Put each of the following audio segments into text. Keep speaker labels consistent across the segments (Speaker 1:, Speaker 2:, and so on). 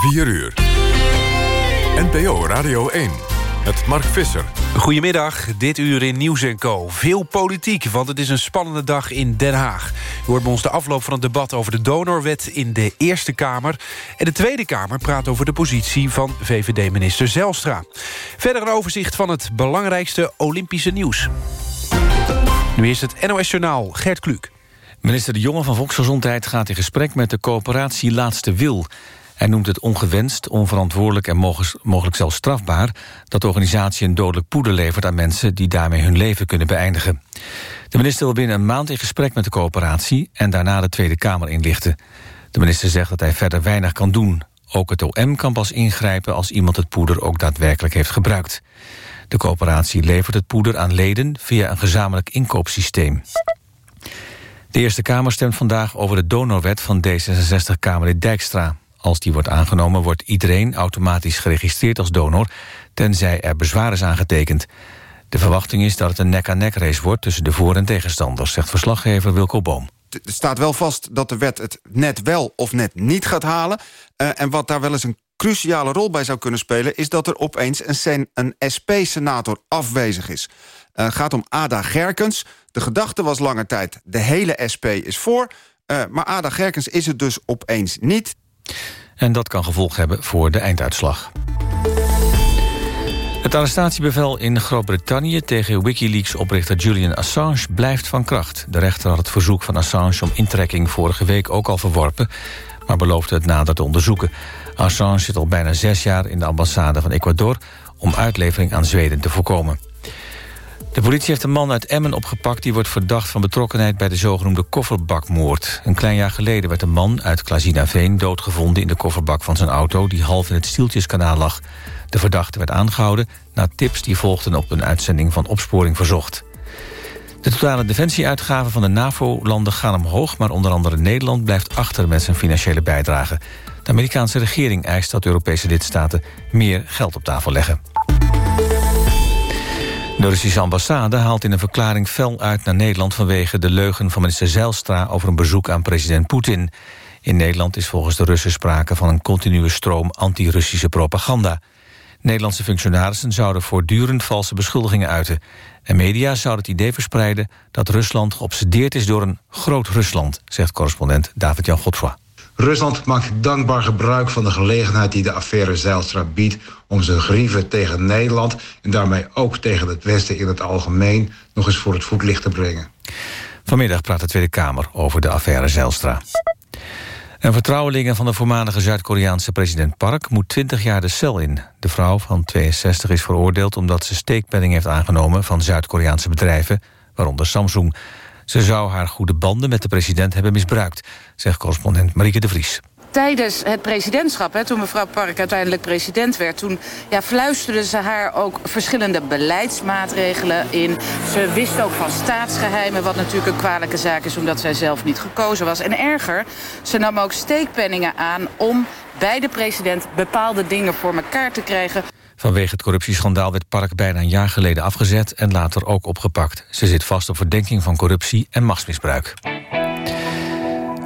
Speaker 1: 4 uur. NPO Radio 1 met Mark Visser.
Speaker 2: Goedemiddag, dit uur in Nieuws Co. Veel politiek, want het is een spannende dag in Den Haag. U hoort bij ons de afloop van het debat over de donorwet in de Eerste Kamer. En de Tweede Kamer praat over de positie van VVD-minister Zelstra. Verder een overzicht van het belangrijkste Olympische nieuws. Nu is het NOS Journaal, Gert Kluk.
Speaker 3: Minister De Jonge van Volksgezondheid gaat in gesprek met de coöperatie Laatste Wil... Hij noemt het ongewenst, onverantwoordelijk en mogelijk zelfs strafbaar... dat de organisatie een dodelijk poeder levert aan mensen... die daarmee hun leven kunnen beëindigen. De minister wil binnen een maand in gesprek met de coöperatie... en daarna de Tweede Kamer inlichten. De minister zegt dat hij verder weinig kan doen. Ook het OM kan pas ingrijpen als iemand het poeder ook daadwerkelijk heeft gebruikt. De coöperatie levert het poeder aan leden via een gezamenlijk inkoopsysteem. De Eerste Kamer stemt vandaag over de donorwet van D66-Kamerlid Dijkstra. Als die wordt aangenomen wordt iedereen automatisch geregistreerd als donor... tenzij er bezwaar is aangetekend. De verwachting is dat het een nek-aan-nek race wordt... tussen de voor- en tegenstanders, zegt verslaggever Wilco Boom.
Speaker 4: Er staat wel vast dat de wet het net wel of net niet gaat halen. Uh, en wat daar wel eens een cruciale rol bij zou kunnen spelen... is dat er opeens een, een SP-senator afwezig is. Het uh, gaat om Ada Gerkens. De gedachte was lange tijd, de hele SP is voor... Uh, maar Ada Gerkens is het dus opeens niet.
Speaker 3: En dat kan gevolg hebben voor de einduitslag. Het arrestatiebevel in Groot-Brittannië tegen Wikileaks-oprichter Julian Assange blijft van kracht. De rechter had het verzoek van Assange om intrekking vorige week ook al verworpen, maar beloofde het nader te onderzoeken. Assange zit al bijna zes jaar in de ambassade van Ecuador om uitlevering aan Zweden te voorkomen. De politie heeft een man uit Emmen opgepakt... die wordt verdacht van betrokkenheid bij de zogenoemde kofferbakmoord. Een klein jaar geleden werd een man uit Klazinaveen doodgevonden... in de kofferbak van zijn auto die half in het Stieltjeskanaal lag. De verdachte werd aangehouden na tips die volgden op een uitzending van Opsporing Verzocht. De totale defensieuitgaven van de NAVO-landen gaan omhoog... maar onder andere Nederland blijft achter met zijn financiële bijdrage. De Amerikaanse regering eist dat Europese lidstaten meer geld op tafel leggen. De Russische ambassade haalt in een verklaring fel uit naar Nederland... vanwege de leugen van minister Zijlstra over een bezoek aan president Poetin. In Nederland is volgens de Russen sprake van een continue stroom anti-Russische propaganda. Nederlandse functionarissen zouden voortdurend valse beschuldigingen uiten. En media zouden het idee verspreiden dat Rusland geobsedeerd is door een groot Rusland, zegt correspondent David-Jan Godfroy.
Speaker 5: Rusland maakt dankbaar gebruik van de gelegenheid die de affaire Zijlstra biedt... om zijn grieven tegen Nederland en daarmee ook tegen het Westen in het algemeen... nog eens voor het voetlicht te brengen.
Speaker 3: Vanmiddag praat de Tweede Kamer over de affaire Zijlstra. Een vertrouwelinge van de voormalige Zuid-Koreaanse president Park... moet 20 jaar de cel in. De vrouw van 62 is veroordeeld omdat ze steekpenning heeft aangenomen... van Zuid-Koreaanse bedrijven, waaronder Samsung... Ze zou haar goede banden met de president hebben misbruikt... zegt correspondent Marieke de Vries
Speaker 6: tijdens het presidentschap, hè, toen mevrouw Park uiteindelijk president werd... toen ja, fluisterde ze haar ook verschillende beleidsmaatregelen in. Ze wist ook van staatsgeheimen, wat natuurlijk een kwalijke zaak is... omdat zij zelf niet gekozen was. En erger, ze nam ook steekpenningen aan om bij de president bepaalde dingen voor elkaar te krijgen...
Speaker 3: Vanwege het corruptieschandaal werd Park bijna een jaar geleden afgezet... en later ook opgepakt. Ze zit vast op verdenking van corruptie en machtsmisbruik.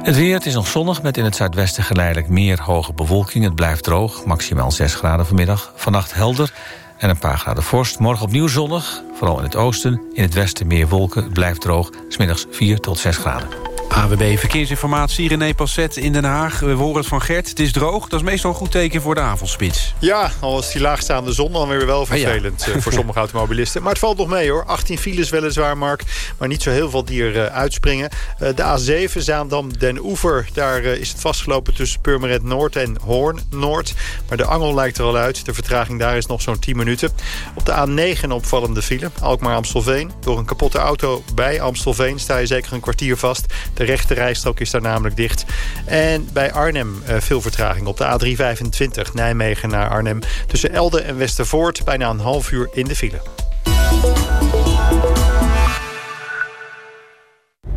Speaker 3: Het weer, het is nog zonnig met in het zuidwesten geleidelijk meer hoge bewolking. Het blijft droog, maximaal 6 graden vanmiddag. Vannacht helder en een paar graden vorst. Morgen opnieuw zonnig, vooral in het oosten. In het westen meer wolken, het blijft droog. Smiddags 4 tot 6 graden.
Speaker 2: AWB Verkeersinformatie, René Passet in Den Haag. We horen het van Gert, het is droog. Dat is meestal een goed teken voor de avondspits.
Speaker 7: Ja, al is die laagstaande zon dan weer wel vervelend ah, ja. voor sommige automobilisten. Maar het valt nog mee hoor. 18 files weliswaar, Mark. Maar niet zo heel veel die er uitspringen. De A7, Zaandam, Den Oever. Daar is het vastgelopen tussen Purmerend Noord en Hoorn Noord. Maar de angel lijkt er al uit. De vertraging daar is nog zo'n 10 minuten. Op de A9 een opvallende file. Alkmaar-Amstelveen. Door een kapotte auto bij Amstelveen sta je zeker een kwartier vast. De rechte rijstrook is daar namelijk dicht. En bij Arnhem uh, veel vertraging op de A325 Nijmegen naar Arnhem. Tussen Elde en Westervoort bijna een half uur in de file.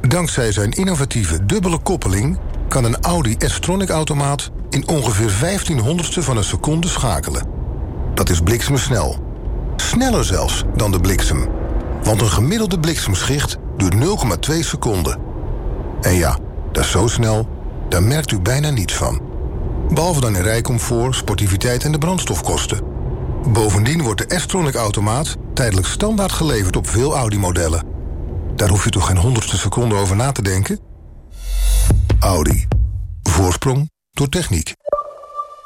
Speaker 8: Dankzij zijn innovatieve dubbele koppeling... kan een Audi S-Tronic-automaat in ongeveer 1500ste van een seconde schakelen. Dat is bliksemsnel. Sneller zelfs dan de bliksem. Want een gemiddelde bliksemschicht duurt 0,2 seconden. En ja, dat is zo snel, daar merkt u bijna niets van. Behalve dan in rijcomfort, sportiviteit en de brandstofkosten. Bovendien wordt de S-Tronic automaat tijdelijk standaard geleverd op veel Audi-modellen. Daar hoef je toch geen honderdste seconde over na te denken? Audi. Voorsprong door techniek.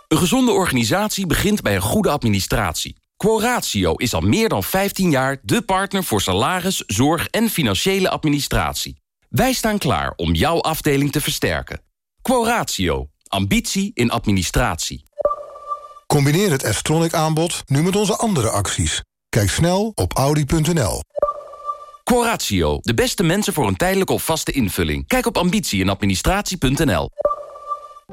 Speaker 9: Een gezonde organisatie begint bij een goede administratie. Quoratio is al meer dan 15 jaar de partner voor salaris, zorg en financiële administratie. Wij staan klaar om jouw afdeling te versterken. Quoratio. Ambitie in administratie.
Speaker 8: Combineer het S-Tronic aanbod nu met onze andere acties. Kijk snel op audi.nl.
Speaker 9: Quoratio. De beste mensen voor een tijdelijke of vaste invulling. Kijk op ambitie in administratie.nl.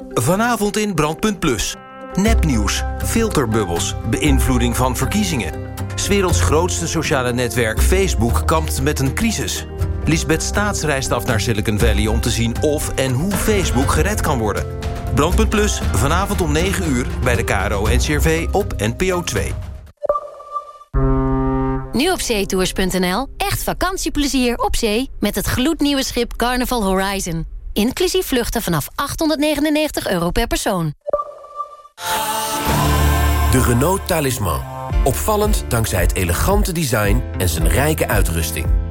Speaker 10: Vanavond in Brandpunt Plus. Nepnieuws, filterbubbels, beïnvloeding van verkiezingen. 's werelds grootste sociale netwerk Facebook kampt met een crisis. Lisbeth Staats reist af naar Silicon Valley om te zien of en hoe Facebook gered kan worden. Brandpunt Plus, vanavond om 9 uur bij de KRO en CRV op NPO 2.
Speaker 11: Nu op zeetours.nl. Echt vakantieplezier op zee met het gloednieuwe schip Carnival Horizon. Inclusief vluchten vanaf 899 euro per persoon.
Speaker 10: De Renault Talisman. Opvallend dankzij het elegante design en zijn rijke uitrusting.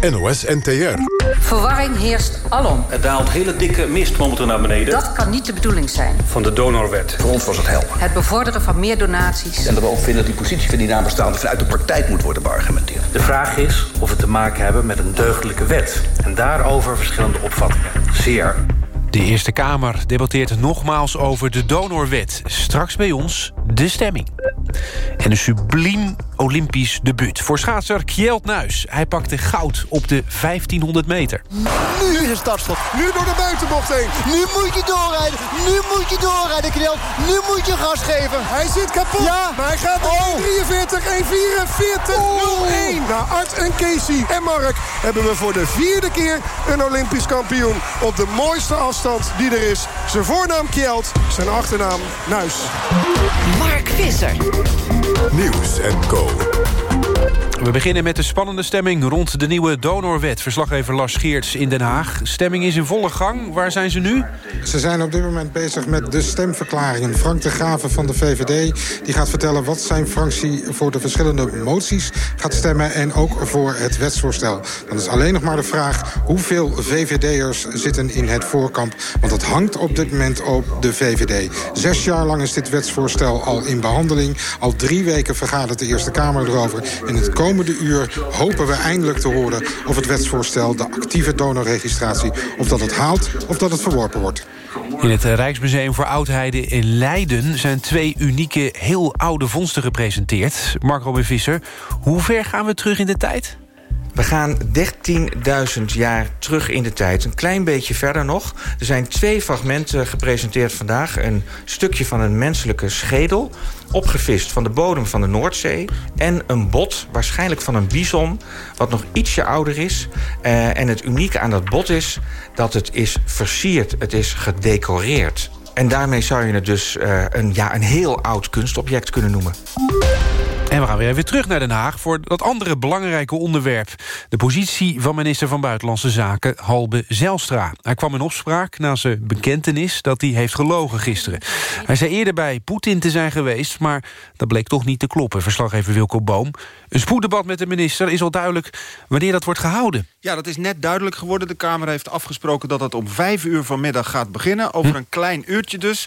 Speaker 1: NOS NTR.
Speaker 12: Verwarring heerst alom.
Speaker 13: Er daalt hele dikke mist momenteel naar beneden.
Speaker 12: Dat kan niet de bedoeling zijn.
Speaker 13: Van de donorwet.
Speaker 14: Voor ons was het hel.
Speaker 12: Het bevorderen van meer donaties.
Speaker 14: En dat we ook vinden dat die positie van die nabestaanden... vanuit de praktijk moet worden beargumenteerd.
Speaker 13: De vraag is of we te maken hebben met een deugdelijke wet. En daarover verschillende opvattingen. Zeer.
Speaker 2: De Eerste Kamer debatteert nogmaals over de donorwet. Straks bij ons de stemming. En een subliem Olympisch debuut voor schaatser Kjeld Nuis. Hij pakte goud op de 1500 meter.
Speaker 15: Nu is het startschot. Nu door de buitenbocht heen. Nu moet je doorrijden. Nu moet je doorrijden, Kjeld. Nu moet je gas geven. Hij zit kapot. Ja. Maar hij gaat oh. 43, 144, oh. 01. Na Art en Casey en Mark hebben we voor de vierde keer een Olympisch kampioen. Op de mooiste afstand die er is. Zijn voornaam Kjeld, zijn achternaam Nuis.
Speaker 16: Mark Visser.
Speaker 1: Nieuws en Co.
Speaker 2: We beginnen met de spannende stemming rond de nieuwe donorwet. Verslaggever Lars Geerts in Den Haag. Stemming is in volle gang. Waar zijn ze nu?
Speaker 17: Ze zijn op dit moment bezig met de stemverklaringen. Frank de Graven van de VVD die gaat vertellen wat zijn fractie... voor de verschillende moties gaat stemmen en ook voor het wetsvoorstel. Dan is alleen nog maar de vraag hoeveel VVD'ers zitten in het voorkamp. Want dat hangt op dit moment op de VVD. Zes jaar lang is dit wetsvoorstel al in behandeling. Al drie weken vergadert de Eerste Kamer erover. In het uur hopen we eindelijk te horen of het wetsvoorstel... de actieve donorregistratie, of dat het haalt of dat het verworpen wordt.
Speaker 2: In het Rijksmuseum voor Oudheden in Leiden... zijn twee unieke, heel oude vondsten gepresenteerd. Mark Robin Visser, hoe ver gaan we terug in de tijd?
Speaker 18: We gaan 13.000 jaar terug in de tijd. Een klein beetje verder nog. Er zijn twee fragmenten gepresenteerd vandaag. Een stukje van een menselijke schedel. Opgevist van de bodem van de Noordzee. En een bot, waarschijnlijk van een bison. Wat nog ietsje ouder is. Uh, en het unieke aan dat bot is dat het is versierd. Het is gedecoreerd. En daarmee zou je het dus uh, een, ja, een heel oud kunstobject kunnen noemen.
Speaker 2: En we gaan weer even terug naar Den Haag voor dat andere belangrijke onderwerp. De positie van minister van Buitenlandse Zaken, Halbe Zelstra. Hij kwam in opspraak na zijn bekentenis dat hij heeft gelogen gisteren. Hij zei eerder bij Poetin te zijn geweest, maar dat bleek toch niet te kloppen. Verslaggever Wilco Boom. Een spoeddebat met de minister is al duidelijk wanneer dat wordt gehouden.
Speaker 4: Ja, dat is net duidelijk geworden. De Kamer heeft afgesproken dat het om vijf uur vanmiddag gaat beginnen. Over hm. een klein uurtje dus.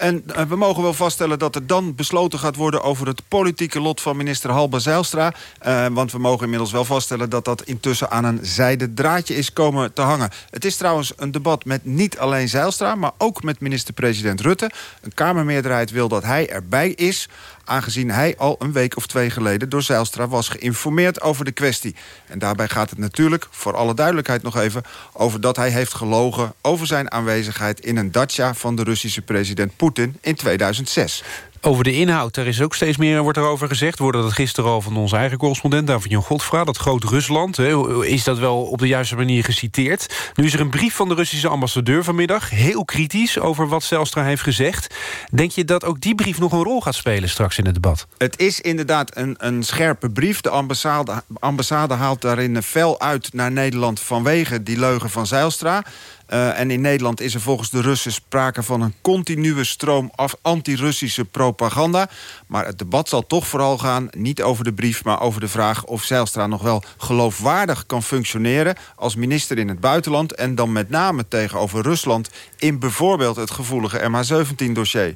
Speaker 4: En uh, we mogen wel vaststellen dat er dan besloten gaat worden... over het politieke lot van minister Halba Zijlstra. Uh, want we mogen inmiddels wel vaststellen... dat dat intussen aan een zijden draadje is komen te hangen. Het is trouwens een debat met niet alleen Zijlstra... maar ook met minister-president Rutte. Een Kamermeerderheid wil dat hij erbij is aangezien hij al een week of twee geleden door Zijlstra was geïnformeerd over de kwestie. En daarbij gaat het natuurlijk, voor alle duidelijkheid nog even... over dat hij heeft gelogen over zijn aanwezigheid in een dacha van de Russische president Poetin in 2006.
Speaker 2: Over de inhoud, daar is ook steeds meer wordt erover gezegd. We hoorden dat gisteren al van onze eigen correspondent... David-Jan Godfra, dat groot Rusland. Hè, is dat wel op de juiste manier geciteerd? Nu is er een brief van de Russische ambassadeur vanmiddag... heel kritisch over wat Zelstra heeft gezegd. Denk je dat ook die brief nog een rol gaat spelen straks in het debat?
Speaker 4: Het is inderdaad een, een scherpe brief. De ambassade, ambassade haalt daarin fel uit naar Nederland... vanwege die leugen van Zijlstra... Uh, en in Nederland is er volgens de Russen sprake van een continue stroom anti-Russische propaganda. Maar het debat zal toch vooral gaan, niet over de brief... maar over de vraag of Zijlstra nog wel geloofwaardig kan functioneren... als minister in het buitenland en dan met name tegenover Rusland... in bijvoorbeeld het gevoelige MH17-dossier.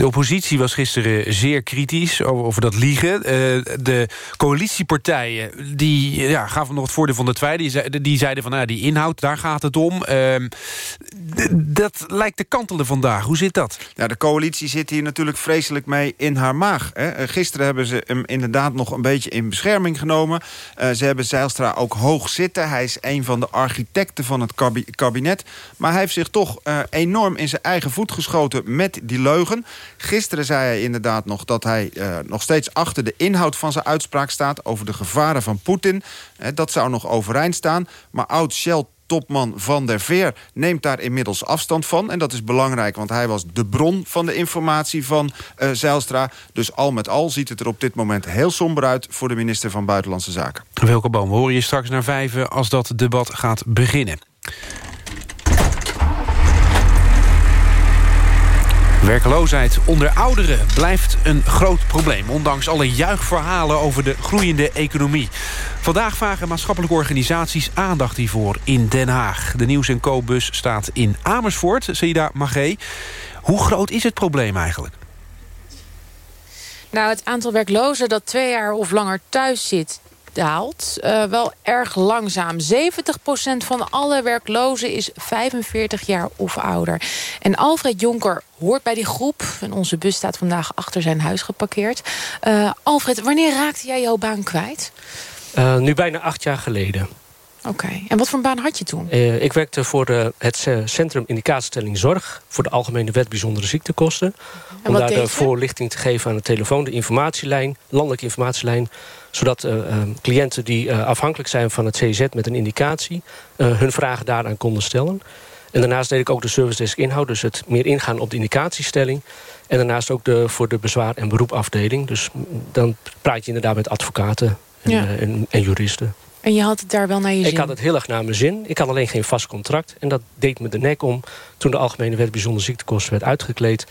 Speaker 2: De oppositie was gisteren zeer kritisch over, over dat liegen. Uh, de coalitiepartijen die, ja, gaven nog het voordeel van de tweede. Die, die zeiden van nou, die inhoud, daar gaat het om. Uh, dat lijkt te kantelen vandaag. Hoe zit dat?
Speaker 4: De coalitie zit hier natuurlijk vreselijk mee in haar maag. Hè. Eh, gisteren hebben ze hem inderdaad nog een beetje in bescherming genomen. Uh, ze hebben Zijlstra ook hoog zitten. Hij is een van de architecten van het kabinet. Maar hij heeft zich toch enorm in zijn eigen voet geschoten met die leugen. Gisteren zei hij inderdaad nog dat hij uh, nog steeds achter de inhoud van zijn uitspraak staat... over de gevaren van Poetin. Uh, dat zou nog overeind staan. Maar oud-Shell topman Van der Veer neemt daar inmiddels afstand van. En dat is belangrijk, want hij was de bron van de informatie van uh, Zijlstra. Dus al met al ziet het er op dit moment heel somber uit... voor de minister van Buitenlandse Zaken.
Speaker 2: Welke boom, horen je straks naar vijven als dat debat gaat beginnen. Werkeloosheid onder ouderen blijft een groot probleem... ondanks alle juichverhalen over de groeiende economie. Vandaag vragen maatschappelijke organisaties aandacht hiervoor in Den Haag. De Nieuws- en Co-bus staat in Amersfoort, Seda Magé. Hoe groot is het probleem eigenlijk?
Speaker 19: Nou, het aantal werklozen dat twee jaar of langer thuis zit daalt. Uh, wel erg langzaam. 70% van alle werklozen is 45 jaar of ouder. En Alfred Jonker hoort bij die groep. En onze bus staat vandaag achter zijn huis geparkeerd. Uh, Alfred, wanneer raakte jij jouw baan kwijt?
Speaker 20: Uh, nu bijna acht jaar geleden.
Speaker 19: Oké, okay. en wat voor een baan had je toen?
Speaker 20: Uh, ik werkte voor de, het Centrum Indicatiestelling Zorg... voor de Algemene Wet Bijzondere Ziektekosten. Om daar de voorlichting te geven aan de telefoon, de informatielijn... landelijke informatielijn zodat uh, uh, cliënten die uh, afhankelijk zijn van het CZ met een indicatie... hun vragen daaraan konden stellen. En daarnaast deed ik ook de service desk inhoud, dus het meer ingaan op de indicatiestelling. En daarnaast ook de, voor de bezwaar- en beroepafdeling. Dus dan praat je inderdaad met advocaten en, ja. en, en juristen.
Speaker 19: En je had het daar wel naar je zin?
Speaker 20: Ik had het heel erg naar mijn zin. Ik had alleen geen vast contract. En dat deed me de nek om toen de Algemene Wet Bijzondere Ziektekosten werd uitgekleed.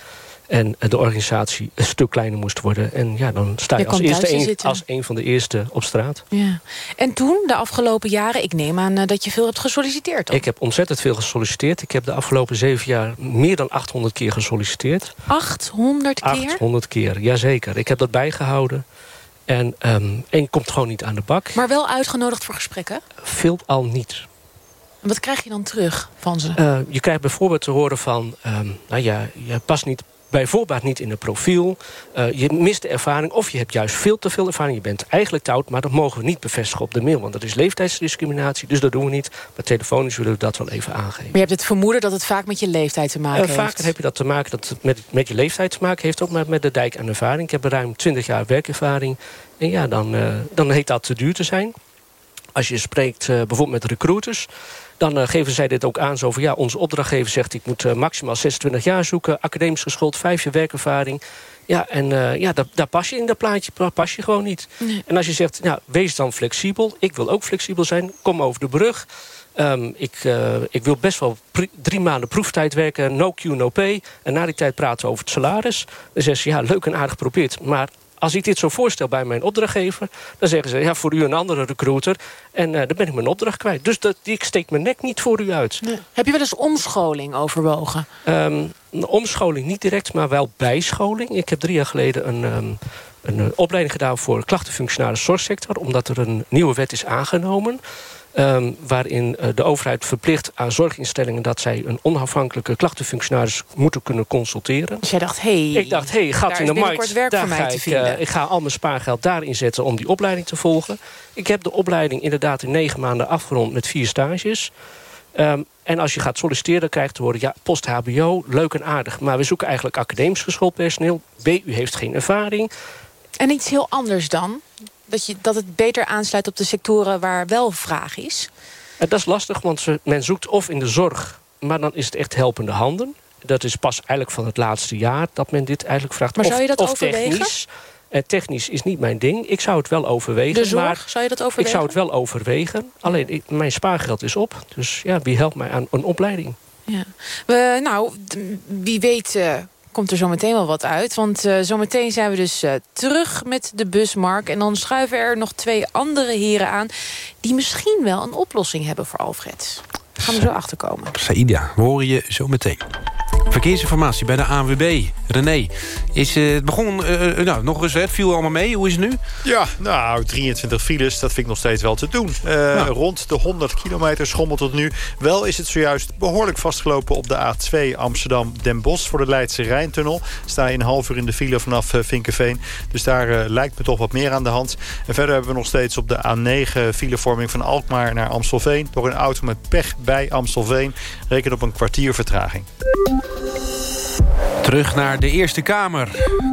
Speaker 20: En de organisatie een stuk kleiner moest worden. En ja, dan sta je, je als, eerste een, als een van de eerste op straat.
Speaker 19: Ja. En toen, de afgelopen jaren, ik neem aan dat je veel hebt gesolliciteerd.
Speaker 20: Ik heb ontzettend veel gesolliciteerd. Ik heb de afgelopen zeven jaar meer dan 800 keer gesolliciteerd.
Speaker 19: 800 keer?
Speaker 20: 800 keer, jazeker. Ik heb dat bijgehouden. En um, één komt gewoon niet aan de bak.
Speaker 19: Maar wel uitgenodigd voor gesprekken?
Speaker 20: Veel al niet.
Speaker 19: En wat krijg je dan terug van ze?
Speaker 20: Uh, je krijgt bijvoorbeeld te horen van... Um, nou ja, je past niet bijvoorbeeld niet in het profiel. Uh, je mist de ervaring of je hebt juist veel te veel ervaring. Je bent eigenlijk te oud, maar dat mogen we niet bevestigen op de mail. Want dat is leeftijdsdiscriminatie, dus dat doen we niet. Maar telefonisch willen we dat wel even aangeven. Maar
Speaker 19: je hebt het vermoeden dat het vaak met je leeftijd te maken uh, heeft?
Speaker 20: Vaak heb je dat te maken dat het met, met je leeftijd te maken heeft. Ook met, met de dijk aan ervaring. Ik heb ruim 20 jaar werkervaring. En ja, dan, uh, dan heet dat te duur te zijn. Als je spreekt bijvoorbeeld met recruiters dan uh, geven zij dit ook aan. Zo van, ja, onze opdrachtgever zegt... ik moet uh, maximaal 26 jaar zoeken. Academisch geschoold, vijf jaar werkervaring. Ja, en uh, ja, daar, daar, pas je in dat plaatje pas je gewoon niet. Nee. En als je zegt, nou, wees dan flexibel. Ik wil ook flexibel zijn. Kom over de brug. Um, ik, ik wil best wel drie maanden proeftijd werken. No Q, no pay. En na die tijd praten we over het salaris. Dan zeggen ze, ja, leuk en aardig geprobeerd. Maar als ik dit zo voorstel bij mijn opdrachtgever... dan zeggen ze, ja, voor u een andere recruiter. En uh, dan ben ik mijn opdracht kwijt. Dus dat, ik steek mijn nek niet voor u uit.
Speaker 19: Nee. Heb je wel eens omscholing overwogen?
Speaker 20: Um, omscholing niet direct, maar wel bijscholing. Ik heb drie jaar geleden een... Um, een opleiding gedaan voor klachtenfunctionaris zorgsector... omdat er een nieuwe wet is aangenomen... Um, waarin uh, de overheid verplicht aan zorginstellingen... dat zij een onafhankelijke klachtenfunctionaris moeten kunnen consulteren.
Speaker 19: Dus jij dacht, hé,
Speaker 20: hey, ik dacht, hey, gat in de markt,
Speaker 19: werk daar voor mij te
Speaker 20: ik,
Speaker 19: vinden.
Speaker 20: Uh, ik ga al mijn spaargeld daarin zetten om die opleiding te volgen. Ik heb de opleiding inderdaad in negen maanden afgerond met vier stages. Ehm, en als je gaat solliciteren, krijgt te horen... ja, post-HBO, leuk en aardig. Maar we zoeken eigenlijk academisch geschoold personeel. B, u heeft geen ervaring.
Speaker 21: En iets heel anders dan? Dat, je, dat het beter aansluit op de sectoren waar wel vraag is?
Speaker 20: En dat is lastig, want men zoekt of in de zorg... maar dan is het echt helpende handen. Dat is pas eigenlijk van het laatste jaar dat men dit eigenlijk vraagt.
Speaker 21: Maar zou je dat
Speaker 20: of
Speaker 21: overwegen?
Speaker 20: Technisch. Eh, technisch is niet mijn ding. Ik zou het wel overwegen.
Speaker 21: De zorg,
Speaker 20: maar
Speaker 21: zou je dat overwegen?
Speaker 20: Ik zou het wel overwegen. Alleen ik- mijn spaargeld is op. Dus ja, wie helpt mij aan een opleiding?
Speaker 21: Ja. We, nou, wie weet eh, komt er zo meteen wel wat uit. Want eh, zometeen zijn we dus eh, terug met de busmark. En dan schuiven er nog twee andere heren aan... die misschien wel een oplossing hebben voor Alfred. Gaan we zo achterkomen.
Speaker 22: Saïda, we horen je zo meteen. Verkeersinformatie bij de ANWB. René, is, eh, het begon eh, eh, nou, nog eens, hè, viel allemaal mee. Hoe is het nu?
Speaker 7: Ja, nou, 23 files, dat vind ik nog steeds wel te doen. Eh, Rond de 100 kilometer schommelt het nu. Wel is het zojuist behoorlijk vastgelopen op de A2 Amsterdam-Den Bosch... voor de Leidse Rijntunnel. Sta je een half uur in de file vanaf Vinkenveen. Dus daar lijkt me toch wat meer aan de hand. En verder hebben we nog steeds op de A9 filevorming van Alkmaar naar Amstelveen... door een auto met pech bij Amstelveen. Reken op een kwartier vertraging.
Speaker 22: Terug naar de Eerste Kamer.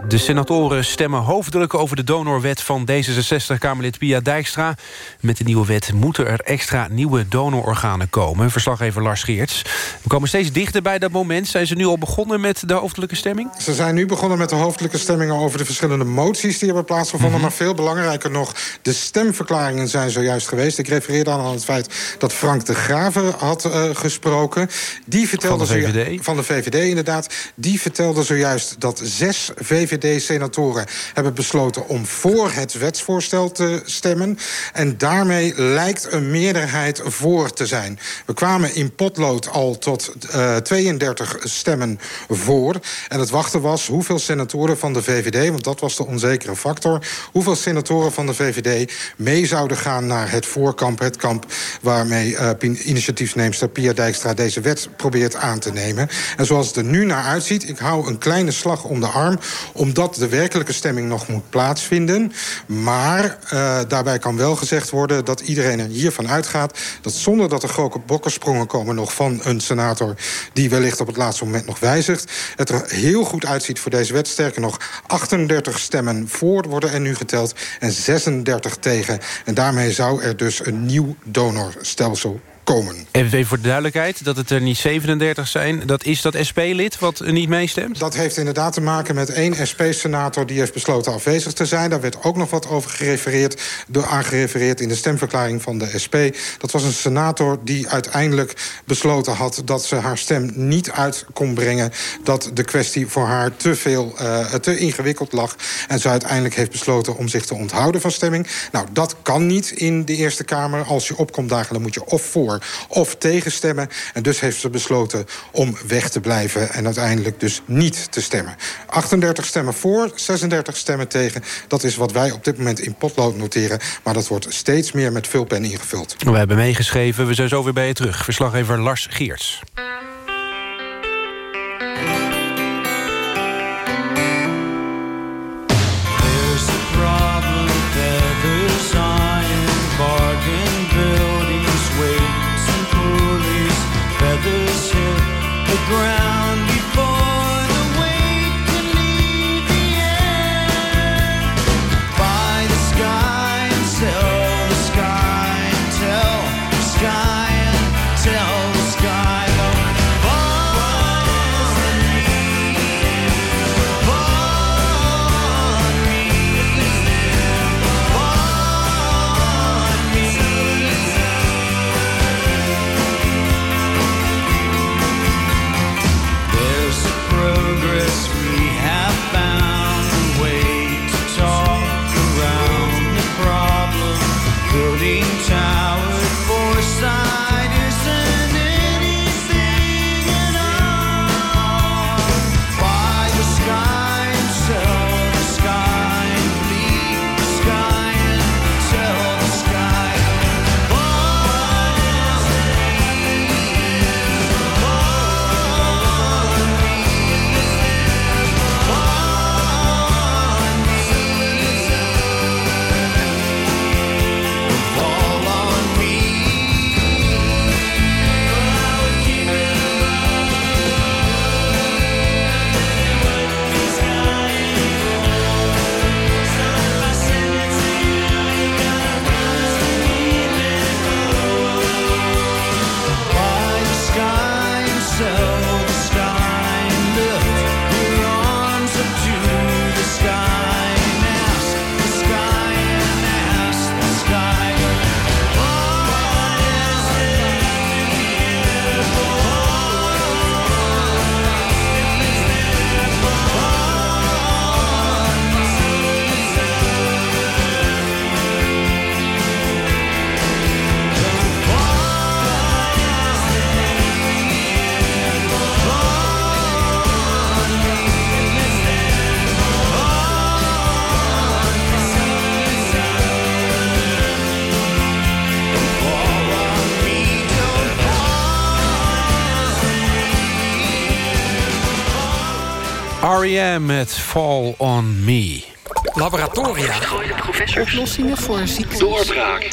Speaker 22: De senatoren stemmen hoofdelijk over de donorwet van D66-Kamerlid Pia Dijkstra. Met de nieuwe wet moeten er extra nieuwe donororganen komen. Verslaggever Lars Geerts. We komen steeds dichter bij dat moment. Zijn ze nu al begonnen met de hoofdelijke stemming?
Speaker 17: Ze zijn nu begonnen met de hoofdelijke stemmingen over de verschillende moties die hebben plaatsgevonden. Maar veel belangrijker nog, de stemverklaringen zijn zojuist geweest. Ik refereer dan aan het feit dat Frank de Graven had eh, gesproken. Die vertelde
Speaker 22: Van de VVD?
Speaker 17: Van de VVD, inderdaad. Die vertelde zojuist dat zes VVD-senatoren hebben besloten om voor het wetsvoorstel te stemmen. En daarmee lijkt een meerderheid voor te zijn. We kwamen in potlood al tot eh 32 stemmen voor. En het wachten was hoeveel senatoren van de VVD... want dat was de onzekere factor... hoeveel senatoren van de VVD mee zouden gaan naar het voorkamp... het kamp waarmee pin- initiatiefneemster Pia Dijkstra... deze wet probeert aan te nemen. En zoals het er nu naar uitziet... ik hou een kleine slag om de arm... omdat de werkelijke stemming nog moet plaatsvinden. Maar eh, daarbij kan wel gezegd worden dat iedereen er hiervan uitgaat... dat zonder dat er grote bokkensprongen komen nog van een senator... die wellicht op het laatste moment nog wijzigt... het er heel goed uitziet voor deze wet. Sterker nog, 38 stemmen voor worden er nu geteld... en 36 tegen. En daarmee zou er dus een nieuw donorstelsel komen.
Speaker 22: Even voor de duidelijkheid, dat het er niet 37 zijn. Dat is dat SP-lid wat niet meestemt?
Speaker 17: Dat heeft inderdaad te maken met één SP-senator... die heeft besloten afwezig te zijn. Daar werd ook nog wat over gerefereerd, door, aangerefereerd... in de stemverklaring van de SP. Dat was een senator die uiteindelijk besloten had... dat ze haar stem niet uit kon brengen. Dat de kwestie voor haar te, veel, eh, te ingewikkeld lag. En ze uiteindelijk heeft besloten om zich te onthouden van stemming. Nou, dat kan niet in de Eerste Kamer. Als je opkomt dagen, dan moet je of voor of tegen stemmen. En dus heeft ze besloten om weg te blijven... en uiteindelijk dus niet te stemmen. 38 stemmen voor, 36 stemmen tegen. Dat is wat wij op dit moment in potlood noteren. Maar dat wordt steeds meer met vulpen ingevuld.
Speaker 22: We hebben meegeschreven, we zijn zo weer bij je terug. Verslaggever Lars Geerts.
Speaker 2: R.E.M. met Fall On Me.
Speaker 23: Laboratoria. Oplossingen voor ziektes. Doorbraak.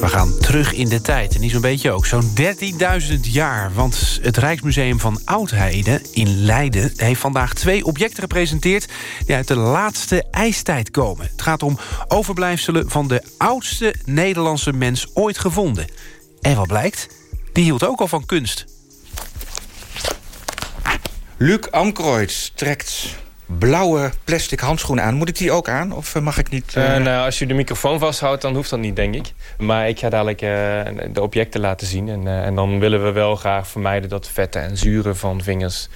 Speaker 2: We gaan terug in de tijd. En niet zo'n beetje ook. Zo'n 13.000 jaar. Want het Rijksmuseum van Oudheden in Leiden... heeft vandaag twee objecten gepresenteerd... die uit de laatste ijstijd komen. Het gaat om overblijfselen van de oudste Nederlandse mens ooit gevonden. En wat blijkt? Die hield ook al van kunst.
Speaker 18: Luc Amkreutz trekt blauwe plastic handschoenen aan. Moet ik die ook aan of mag ik niet...
Speaker 24: Uh... nou, als je de microfoon vasthoudt, dan hoeft dat niet, denk ik. Maar ik ga dadelijk uh, de objecten laten zien. En, en, dan willen we wel graag vermijden dat vetten en zuren van vingers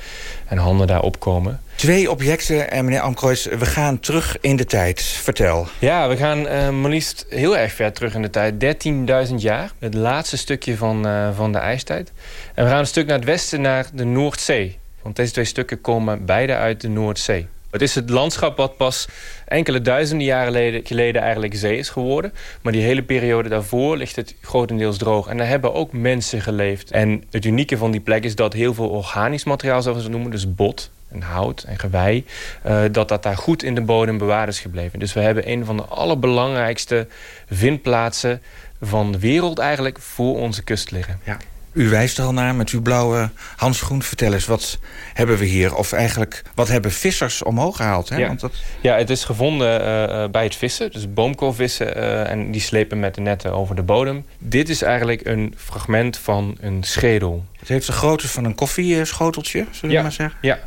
Speaker 24: en handen daar opkomen.
Speaker 18: Twee objecten, en meneer Amkreutz, we gaan terug in de tijd. Vertel.
Speaker 24: Ja, we gaan maar liefst heel erg ver terug in de tijd. 13.000 jaar, het laatste stukje van, van de ijstijd. En we gaan een stuk naar het westen, naar de Noordzee. Want deze twee stukken komen beide uit de Noordzee. Het is het landschap wat pas enkele duizenden jaren geleden eigenlijk zee is geworden. Maar die hele periode daarvoor ligt het grotendeels droog. En daar hebben ook mensen geleefd. En het unieke van die plek is dat heel veel organisch materiaal, zoals we het noemen... dus bot en hout en gewei... Uh, dat dat daar goed in de bodem bewaard is gebleven. Dus we hebben een van de allerbelangrijkste vindplaatsen van de wereld eigenlijk... voor onze kust liggen.
Speaker 18: Ja. U wijst er al naar met uw blauwe handschoen. Vertel eens, wat hebben we hier? Of eigenlijk, wat hebben vissers omhoog gehaald? Hè?
Speaker 24: Ja.
Speaker 18: Want dat...
Speaker 24: ja, het is gevonden uh, bij het vissen. Dus boomkoolvissen. Uh, en die slepen met de netten over de bodem. Dit is eigenlijk een fragment van een schedel.
Speaker 18: Het heeft de grootte van een koffieschoteltje, zullen we
Speaker 24: ja.
Speaker 18: maar zeggen?
Speaker 24: Ja,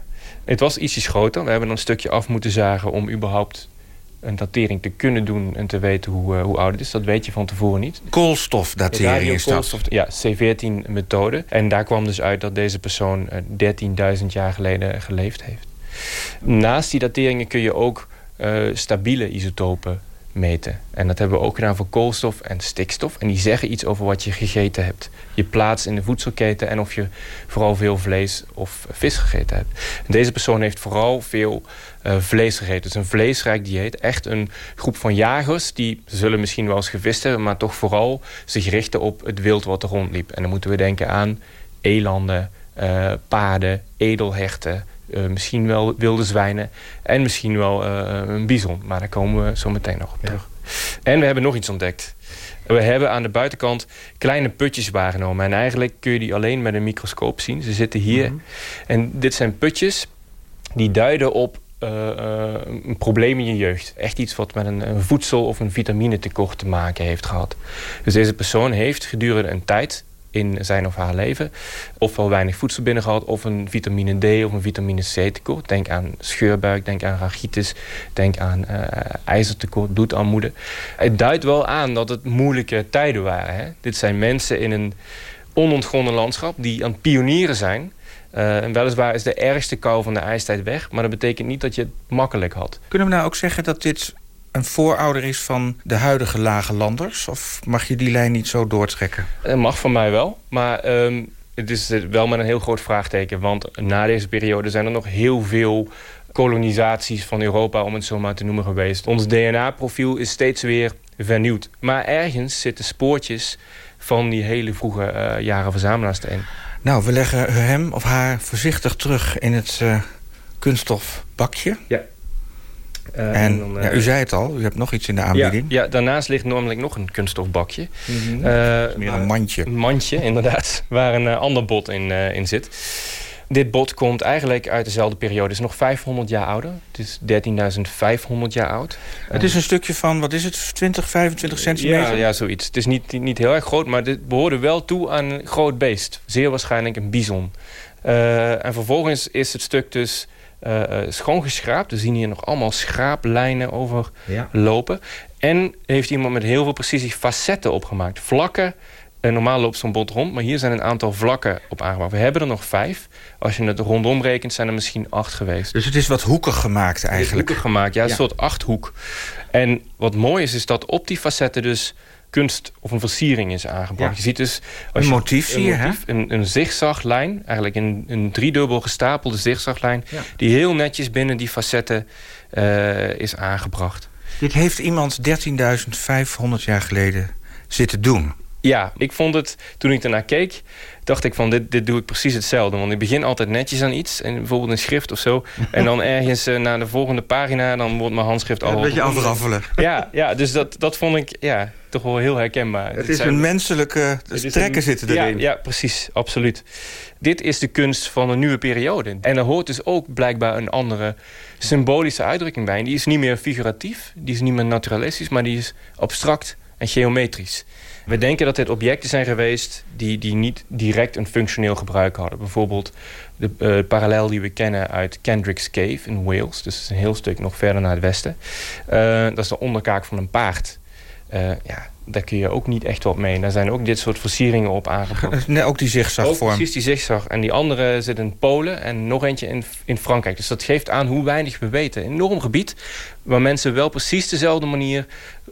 Speaker 24: het was ietsjes groter. We hebben een stukje af moeten zagen om überhaupt een datering te kunnen doen en te weten hoe, uh, hoe oud het is. Dat weet je van tevoren niet.
Speaker 18: Koolstofdatering is
Speaker 24: dat? Ja, C14-methode. En daar kwam dus uit dat deze persoon uh, 13.000 jaar geleden geleefd heeft. Naast die dateringen kun je ook uh, stabiele isotopen meten. En dat hebben we ook gedaan voor koolstof en stikstof. En die zeggen iets over wat je gegeten hebt. Je plaats in de voedselketen en of je vooral veel vlees of vis gegeten hebt. Deze persoon heeft vooral veel uh, vlees gegeten. Dus een vleesrijk dieet. Echt een groep van jagers die zullen misschien wel eens gevist hebben... maar toch vooral zich richten op het wild wat er rondliep. En dan moeten we denken aan elanden, uh, paarden, edelherten... Uh, misschien wel wilde zwijnen en misschien wel uh, een bison. Maar daar komen we zo meteen nog op terug. Ja. En we hebben nog iets ontdekt. We hebben aan de buitenkant kleine putjes waargenomen. En eigenlijk kun je die alleen met een microscoop zien. Ze zitten hier. Mm -hmm. En dit zijn putjes die duiden op uh, uh, een probleem in je jeugd. Echt iets wat met een, een voedsel- of een vitaminetekort te maken heeft gehad. Dus deze persoon heeft gedurende een tijd in zijn of haar leven. Ofwel weinig voedsel binnen gehad, of een vitamine D of een vitamine C tekort. Denk aan scheurbuik, denk aan rachitis, denk aan uh, ijzertekort, bloedarmoede. Het duidt wel aan dat het moeilijke tijden waren. Hè? Dit zijn mensen in een onontgonnen landschap die aan pionieren zijn. Uh, en weliswaar is de ergste kou van de ijstijd weg, maar dat betekent niet dat je het makkelijk had.
Speaker 18: Kunnen we nou ook zeggen dat dit een voorouder is van de huidige lage landers? Of mag je die lijn niet zo doortrekken?
Speaker 24: Dat mag van mij wel, maar um, het is wel met een heel groot vraagteken. Want na deze periode zijn er nog heel veel kolonisaties van Europa, om het zo maar te noemen, geweest. Ons DNA-profiel is steeds weer vernieuwd. Maar ergens zitten spoortjes van die hele vroege uh, jaren verzamelaars in.
Speaker 18: Nou, we leggen hem of haar voorzichtig terug in het uh, kunststofbakje.
Speaker 24: Ja.
Speaker 18: Uh, en dan, uh, ja, u zei het al, u hebt nog iets in de aanbieding.
Speaker 24: Ja, ja daarnaast ligt namelijk nog een kunststofbakje.
Speaker 18: Mm -hmm. uh, meer een mandje.
Speaker 24: Een mandje, inderdaad, waar een ander bot in, in zit. Dit bot komt eigenlijk uit dezelfde periode. Het is nog 500 jaar ouder. Het is 13.500 jaar oud.
Speaker 18: Het is een stukje van, wat is het, 20, 25 centimeter?
Speaker 24: Ja, ja zoiets. Het is niet, niet heel erg groot, maar dit behoorde wel toe aan een groot beest. Zeer waarschijnlijk een bison. en vervolgens is het stuk dus uh, schoongeschraapt. We zien hier nog allemaal schraaplijnen over ja. lopen. En heeft iemand met heel veel precisie facetten opgemaakt. Vlakken. En normaal loopt zo'n bot rond, maar hier zijn een aantal vlakken op aangemaakt. We hebben er nog vijf. Als je het rondom rekent, zijn er misschien acht geweest.
Speaker 18: Dus het is wat hoekig gemaakt eigenlijk?
Speaker 24: Hoekig gemaakt, ja, een ja. soort achthoek. En wat mooi is, is dat op die facetten dus kunst of een versiering is aangebracht. Ja. Je ziet dus...
Speaker 18: Als een motief zie je,
Speaker 24: hè? Een, een zigzaglijn, eigenlijk een, een driedubbel gestapelde zigzaglijn... Ja. die heel netjes binnen die facetten uh, is aangebracht.
Speaker 18: Dit heeft iemand 13.500 jaar geleden zitten doen.
Speaker 24: Ja, ik vond het, toen ik ernaar keek, dacht ik van dit, dit doe ik precies hetzelfde. Want ik begin altijd netjes aan iets, en bijvoorbeeld een schrift of zo. En dan ergens uh, naar de volgende pagina, dan wordt mijn handschrift al...
Speaker 18: een beetje afraffelen.
Speaker 24: Ja, ja dus dat, dat vond ik ja, toch wel heel herkenbaar.
Speaker 18: Het is een menselijke trekken zitten erin.
Speaker 24: Ja, ja, precies, absoluut. Dit is de kunst van een nieuwe periode. En er hoort dus ook blijkbaar een andere symbolische uitdrukking bij. En die is niet meer figuratief, die is niet meer naturalistisch... maar die is abstract en geometrisch. We denken dat dit objecten zijn geweest die, die niet direct een functioneel gebruik hadden. Bijvoorbeeld de uh, parallel die we kennen uit Kendrick's Cave in Wales. Dus een heel stuk nog verder naar het westen. Uh, dat is de onderkaak van een paard. Uh, ja, daar kun je ook niet echt wat mee. Daar zijn ook dit soort versieringen op aangebracht.
Speaker 18: Nee, ook die zigzagvorm.
Speaker 24: Precies die zigzag. En die andere zit in Polen en nog eentje in, in Frankrijk. Dus dat geeft aan hoe weinig we weten. Een enorm gebied waar mensen wel precies dezelfde manier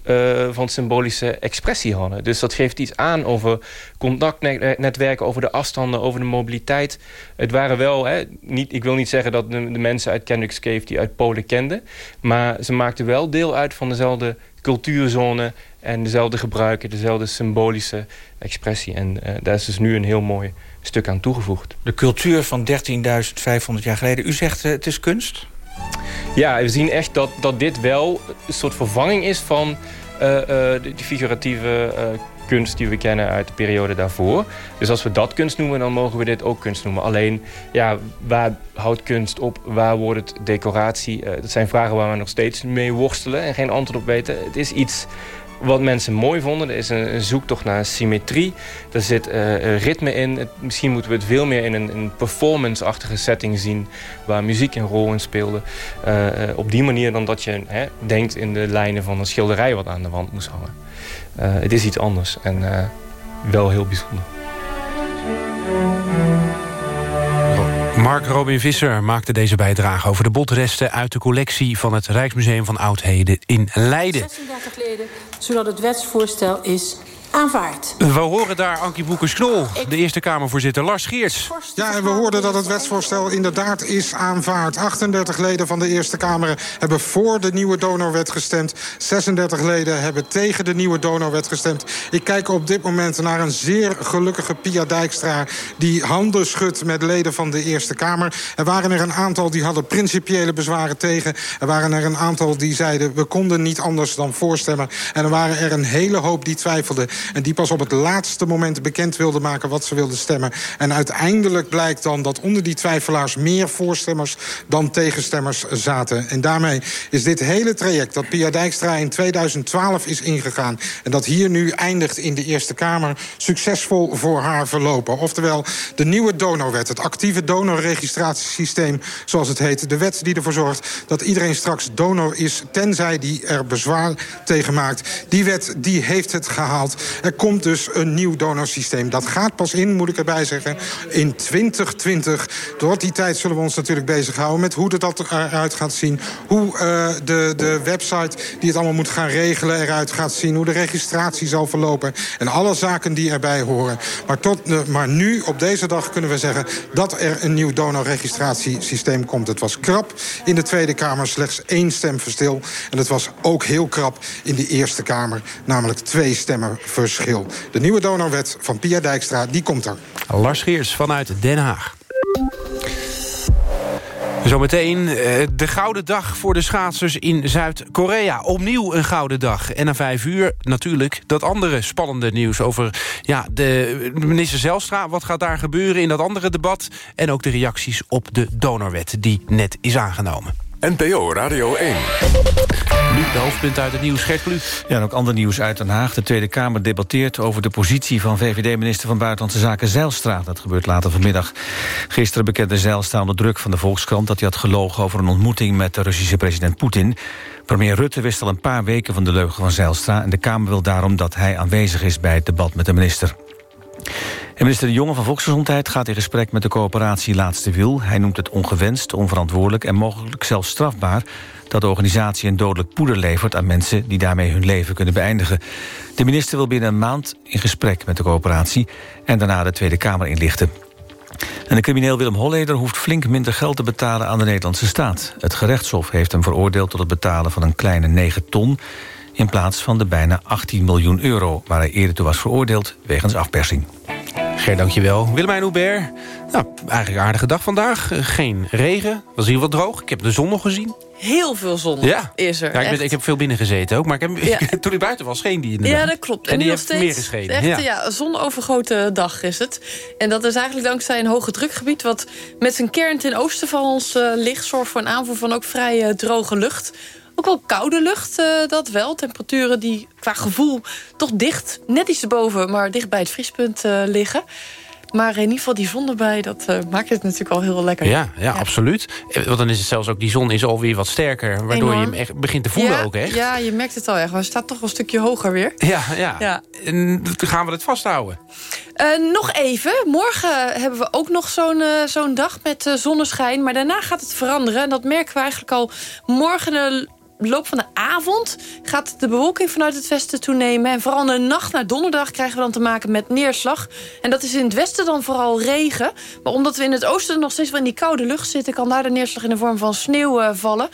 Speaker 24: uh, van symbolische expressie hadden. Dus dat geeft iets aan over contactnetwerken, over de afstanden, over de mobiliteit. Het waren wel, hè, niet, ik wil niet zeggen dat de, mensen uit Kendrick's Cave die uit Polen kenden, maar ze maakten wel deel uit van dezelfde cultuurzone en dezelfde gebruiken, dezelfde symbolische expressie. En uh, daar is dus nu een heel mooi stuk aan toegevoegd.
Speaker 18: De cultuur van 13.500 jaar geleden. U zegt uh, het is kunst?
Speaker 24: Ja, we zien echt dat, dat dit wel een soort vervanging is van uh, de, die figuratieve kunst die we kennen uit de periode daarvoor. Dus als we dat kunst noemen, dan mogen we dit ook kunst noemen. Alleen, ja, waar houdt kunst op? Waar wordt het decoratie? dat zijn vragen waar we nog steeds mee worstelen en geen antwoord op weten. Het is iets wat mensen mooi vonden. Is een, een zoektocht naar symmetrie. Er zit uh, ritme in. misschien moeten we het veel meer in een, een performance-achtige setting zien... waar muziek een rol in speelde. Uh, op die manier dan dat je hè, denkt in de lijnen van een schilderij... wat aan de wand moest hangen. het is iets anders en wel heel bijzonder.
Speaker 2: Mark Robin Visser maakte deze bijdrage over de botresten... uit de collectie van het Rijksmuseum van Oudheden in Leiden.
Speaker 25: 36 leden, zodat het wetsvoorstel is aanvaard.
Speaker 2: We horen daar Ankie Boekers-Knol, de Eerste Kamervoorzitter Lars Geerts.
Speaker 17: Ja, en we hoorden dat het wetsvoorstel inderdaad is aanvaard. 38 leden van de Eerste Kamer hebben voor de nieuwe donorwet gestemd. 36 leden hebben tegen de nieuwe donorwet gestemd. Ik kijk op dit moment naar een zeer gelukkige Pia Dijkstra... die handen schudt met leden van de Eerste Kamer. Er waren er een aantal die hadden principiële bezwaren tegen. Er waren er een aantal die zeiden... we konden niet anders dan voorstemmen. En er waren er een hele hoop die twijfelden. En die pas op het laatste moment bekend wilden maken wat ze wilden stemmen. En uiteindelijk blijkt dan dat onder die twijfelaars meer voorstemmers dan tegenstemmers zaten. En daarmee is dit hele traject dat Pia Dijkstra in 2012 is ingegaan... en dat hier nu eindigt in de Eerste Kamer... succesvol voor haar verlopen. Oftewel, de nieuwe donorwet, het actieve donorregistratiesysteem... zoals het heet, de wet die ervoor zorgt dat iedereen straks donor is... tenzij die er bezwaar tegen maakt. Die wet die heeft het gehaald. Er komt dus een nieuw donorsysteem. Dat gaat pas in, moet ik erbij zeggen, in 2020. Door die tijd zullen we ons natuurlijk bezighouden met hoe dat eruit gaat zien. Hoe uh, de, de website die het allemaal moet gaan regelen eruit gaat zien. Hoe de registratie zal verlopen. En alle zaken die erbij horen. Maar, tot, maar nu, op deze dag, kunnen we zeggen dat er een nieuw donorregistratiesysteem komt. Het was krap in de Tweede Kamer, slechts één stem verstil. En het was ook heel krap in de Eerste Kamer, namelijk twee stemmen verschil. De nieuwe donorwet van Pia Dijkstra, die komt er.
Speaker 2: Lars Geers vanuit Den Haag. Zometeen eh, de gouden dag voor de schaatsers in Zuid-Korea. Opnieuw een gouden dag. En na vijf uur natuurlijk dat andere spannende nieuws... over ja, de minister Zelstra. Wat gaat daar gebeuren in dat andere debat? En ook de reacties op de donorwet die net is aangenomen.
Speaker 1: NPO Radio 1.
Speaker 2: De hoofdpunt uit het nieuws, Gert
Speaker 26: Ja, ook ander nieuws uit Den Haag. De Tweede Kamer debatteert over de positie van VVD-minister van Buitenlandse Zaken Zijlstra. Dat gebeurt later vanmiddag. Gisteren bekende Zijlstra onder druk van de Volkskrant... dat hij had gelogen over een ontmoeting met de Russische president Poetin. Premier Rutte wist al een paar weken van de leugen van Zijlstra... en de Kamer wil daarom dat hij aanwezig is bij het debat met de minister. En minister De Jonge van Volksgezondheid gaat in gesprek met de coöperatie Laatste Wiel. Hij noemt het ongewenst, onverantwoordelijk en mogelijk zelfs strafbaar... dat de organisatie een dodelijk poeder levert aan mensen... die daarmee hun leven kunnen beëindigen. De minister wil binnen een maand in gesprek met de coöperatie... en daarna de Tweede Kamer inlichten. En de crimineel Willem Holleder hoeft flink minder geld te betalen aan de Nederlandse staat. Het gerechtshof heeft hem veroordeeld tot het betalen van een kleine 9 ton... in plaats van de bijna 18 miljoen euro... waar hij eerder toe was veroordeeld wegens afpersing.
Speaker 2: Ger, dankjewel. Willemijn Hubert, nou, eigenlijk een aardige dag vandaag. Eh, Geen regen, was hier wat droog. Ik heb de zon nog gezien.
Speaker 27: Heel veel zon
Speaker 2: Ja.
Speaker 27: is er.
Speaker 2: Ja, ik, ben- ik heb veel binnen gezeten ook, maar ik heb,
Speaker 27: Ja.
Speaker 2: toen ik buiten was, scheen die inderdaad.
Speaker 27: Ja, dat klopt.
Speaker 2: En, die
Speaker 27: nu nog
Speaker 2: heeft
Speaker 27: steeds
Speaker 2: meer geschenen.
Speaker 27: Echt,
Speaker 2: ja.
Speaker 27: zonovergoten dag is het. En dat is eigenlijk dankzij een hoge drukgebied... wat met zijn kern ten oosten van ons eh, ligt... zorgt voor een aanvoer van ook vrij eh, droge lucht. Ook wel koude lucht, eh, dat wel. Temperaturen die qua gevoel toch dicht, net iets erboven... maar dicht bij het vriespunt eh, liggen. Maar in ieder geval die zon erbij, dat eh, maakt het natuurlijk al heel lekker.
Speaker 2: Ja, ja, absoluut. Want dan is het zelfs ook, die zon is alweer wat sterker... waardoor je hem echt begint te voelen
Speaker 27: ja,
Speaker 2: ook echt.
Speaker 27: Ja, je merkt het al echt. Maar hij staat toch een stukje hoger weer.
Speaker 2: Ja, ja.
Speaker 27: Ja.
Speaker 2: En gaan we het vasthouden.
Speaker 27: Nog even. Morgen hebben we ook nog zo'n zo'n dag met zonneschijn. Maar daarna gaat het veranderen. En dat merken we eigenlijk al morgen... loop van de avond gaat de bewolking vanuit het westen toenemen. En vooral in de nacht naar donderdag krijgen we dan te maken met neerslag. En dat is in het westen dan vooral regen. Maar omdat we in het oosten nog steeds wel in die koude lucht zitten... kan daar de neerslag in de vorm van sneeuw eh, vallen.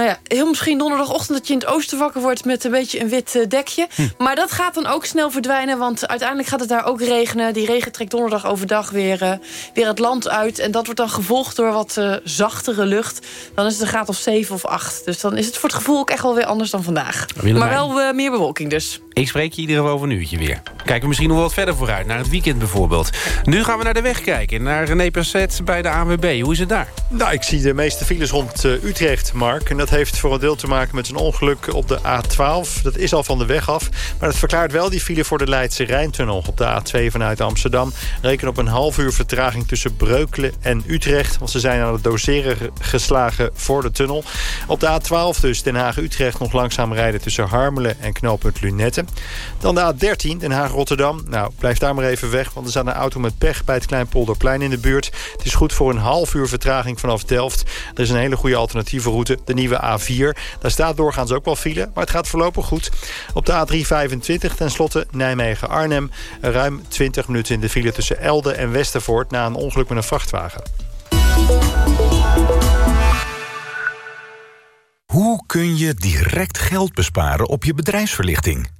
Speaker 27: Nou ja, heel misschien donderdagochtend dat je in het oosten wakker wordt... met een beetje een wit eh, dekje. Maar dat gaat dan ook snel verdwijnen, want uiteindelijk gaat het daar ook regenen. Die regen trekt donderdag overdag weer, eh, weer het land uit. En dat wordt dan gevolgd door wat eh, zachtere lucht. Dan is het een graad of 7 of 8. Dus dan is het voor het gevoel ook echt wel weer anders dan vandaag.
Speaker 2: Willemijn.
Speaker 27: Maar wel meer bewolking dus.
Speaker 2: Ik spreek je iedere over een uurtje weer. Kijken we misschien nog wat verder vooruit, naar het weekend bijvoorbeeld. Nu gaan we naar de weg kijken, naar René Passet bij de ANWB. Hoe is het daar?
Speaker 7: Nou, ik zie de meeste files rond eh, Utrecht, Mark. En dat heeft voor een deel te maken met een ongeluk op de A12. Dat is al van de weg af. Maar dat verklaart wel die file voor de Leidse Rijntunnel... op de A2 vanuit Amsterdam. Reken op een half uur vertraging tussen Breukelen en Utrecht. Want ze zijn aan het doseren ge- geslagen voor de tunnel. Op de A12 dus Den Haag-Utrecht nog langzaam rijden... tussen Harmelen en knooppunt Lunette. Dan de A13 Den Haag-Rotterdam. Nou, blijf daar maar even weg... want er staat een auto met pech bij het Kleinpolderplein in de buurt. Het is goed voor een half uur vertraging vanaf Delft. Er is een hele goede alternatieve route, de nieuwe A4. Daar staat doorgaans ook wel file, maar het gaat voorlopig goed. Op de A325 tenslotte Nijmegen-Arnhem. Ruim 20 minuten in de file tussen Elde en Westervoort... na een ongeluk met een vrachtwagen.
Speaker 28: Hoe kun je direct geld besparen op je bedrijfsverlichting?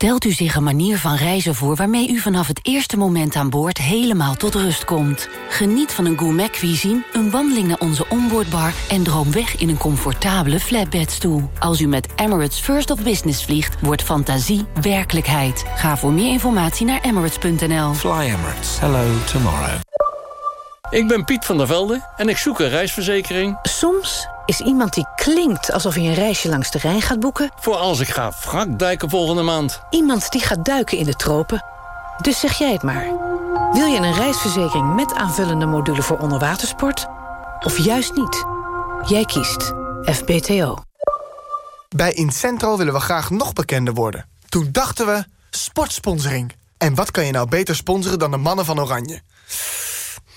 Speaker 29: Stelt u zich een manier van reizen voor waarmee u vanaf het eerste moment aan boord helemaal tot rust komt. Geniet van een gourmet cuisine, een wandeling naar onze onboardbar en droom weg in een comfortabele flatbedstoel. Als u met Emirates First of Business vliegt, wordt fantasie werkelijkheid. Ga voor meer informatie naar emirates.nl.
Speaker 30: Fly Emirates. Hello tomorrow.
Speaker 31: Ik ben Piet van der Velde en ik zoek een reisverzekering.
Speaker 32: Soms is iemand die klinkt alsof hij een reisje langs de Rijn gaat boeken...
Speaker 31: Voor als ik ga wrakduiken volgende maand.
Speaker 32: iemand die gaat duiken in de tropen. Dus zeg jij het maar. Wil je een reisverzekering met aanvullende module voor onderwatersport? Of juist niet? Jij kiest FBTO.
Speaker 15: Bij Incentro willen we graag nog bekender worden. Toen dachten we, sportsponsoring. En wat kan je nou beter sponsoren dan de mannen van Oranje?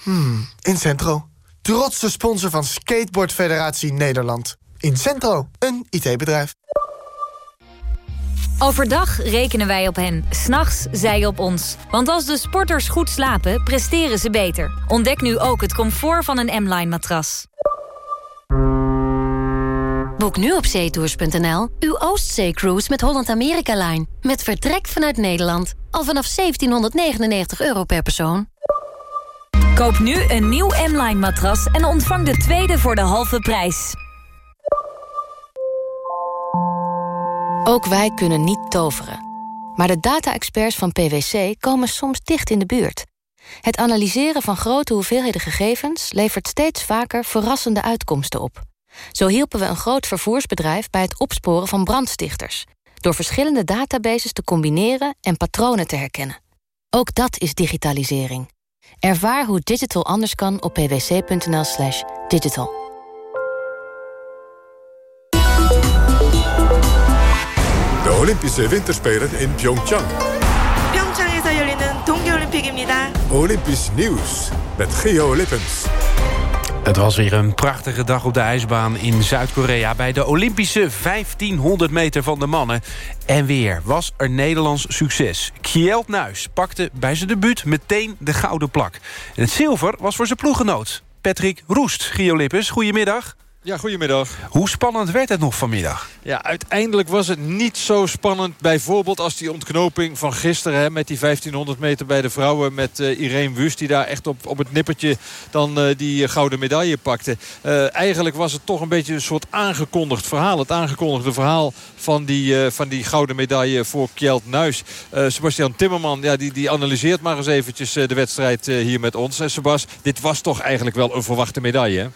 Speaker 15: Hmm, Incentro. Trotse sponsor van Skateboard Federatie Nederland. Incentro, een IT-bedrijf.
Speaker 33: Overdag rekenen wij op hen, s'nachts zij op ons. Want als de sporters goed slapen, presteren ze beter. Ontdek nu ook het comfort van een M-Line matras.
Speaker 11: Boek nu op zeetours.nl uw Oostzee-cruise met Holland America Line. Met vertrek vanuit Nederland. Al vanaf 1799 euro per persoon.
Speaker 33: Koop nu een nieuw M-Line matras en ontvang de tweede voor de halve prijs.
Speaker 34: Ook wij kunnen niet toveren. Maar de data-experts van PwC komen soms dicht in de buurt. Het analyseren van grote hoeveelheden gegevens... levert steeds vaker verrassende uitkomsten op. Zo hielpen we een groot vervoersbedrijf bij het opsporen van brandstichters... door verschillende databases te combineren en patronen te herkennen. Ook dat is digitalisering. Ervaar hoe digital anders kan op pwc.nl slash digital.
Speaker 1: De Olympische Winterspelen in Pyeongchang.
Speaker 35: 평창에서 열리는 동계올림픽입니다.
Speaker 1: Olympisch nieuws met Geo Lippens.
Speaker 2: Het was weer een prachtige dag op de ijsbaan in Zuid-Korea... bij de Olympische 1500 meter van de mannen. En weer was er Nederlands succes. Kjeld Nuis pakte bij zijn debuut meteen de gouden plak. En het zilver was voor zijn ploeggenoot. Patrick Roest, Gio Lippes, goedemiddag.
Speaker 36: Ja, goedemiddag.
Speaker 2: Hoe spannend werd het nog vanmiddag?
Speaker 36: Ja, uiteindelijk was het niet zo spannend. Bijvoorbeeld als die ontknoping van gisteren... Hè, met die 1500 meter bij de vrouwen met uh, Irene Wust... die daar echt op, op het nippertje dan uh, die gouden medaille pakte. Uh, eigenlijk was het toch een beetje een soort aangekondigd verhaal. Het aangekondigde verhaal van die, van die gouden medaille voor Kjeld Nuis. Sebastian Timmerman ja, die, die analyseert maar eens eventjes de wedstrijd hier met ons. En Sebas, dit was toch eigenlijk wel een verwachte medaille, hè?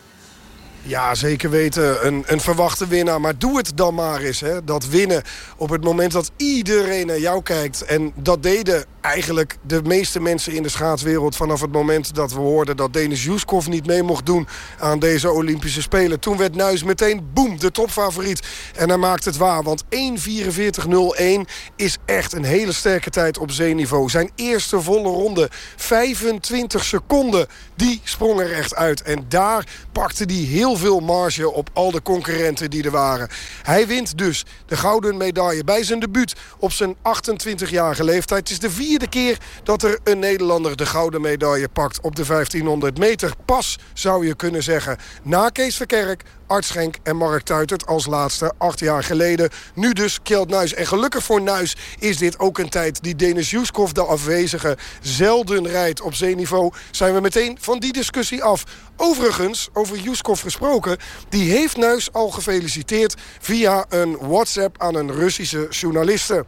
Speaker 37: Ja, zeker weten. Een, een verwachte winnaar. Maar doe het dan maar eens. Hè. Dat winnen op het moment dat iedereen naar jou kijkt. En dat deden eigenlijk de meeste mensen in de schaatswereld... vanaf het moment dat we hoorden dat Denis Juskov niet mee mocht doen... aan deze Olympische Spelen. Toen werd Nuis meteen, boem, de topfavoriet. En hij maakt het waar, want 1.44.01 is echt een hele sterke tijd op zeeniveau. Zijn eerste volle ronde, 25 seconden, die sprong er echt uit. En daar pakte hij heel veel marge op al de concurrenten die er waren. Hij wint dus de gouden medaille bij zijn debuut op zijn 28-jarige leeftijd. Het is de vierde keer dat er een Nederlander de gouden medaille pakt op de 1500 meter. Pas zou je kunnen zeggen. Na Kees Verkerk, Art Schenk en Mark Tuitert als laatste acht jaar geleden. Nu dus Kjeld Nuis. En gelukkig voor Nuis is dit ook een tijd die Denis Juskov, de afwezige, zelden rijdt op zeeniveau. Zijn we meteen van die discussie af. Overigens, over Juskov gesproken, die heeft Nuis al gefeliciteerd via een WhatsApp aan een Russische journaliste.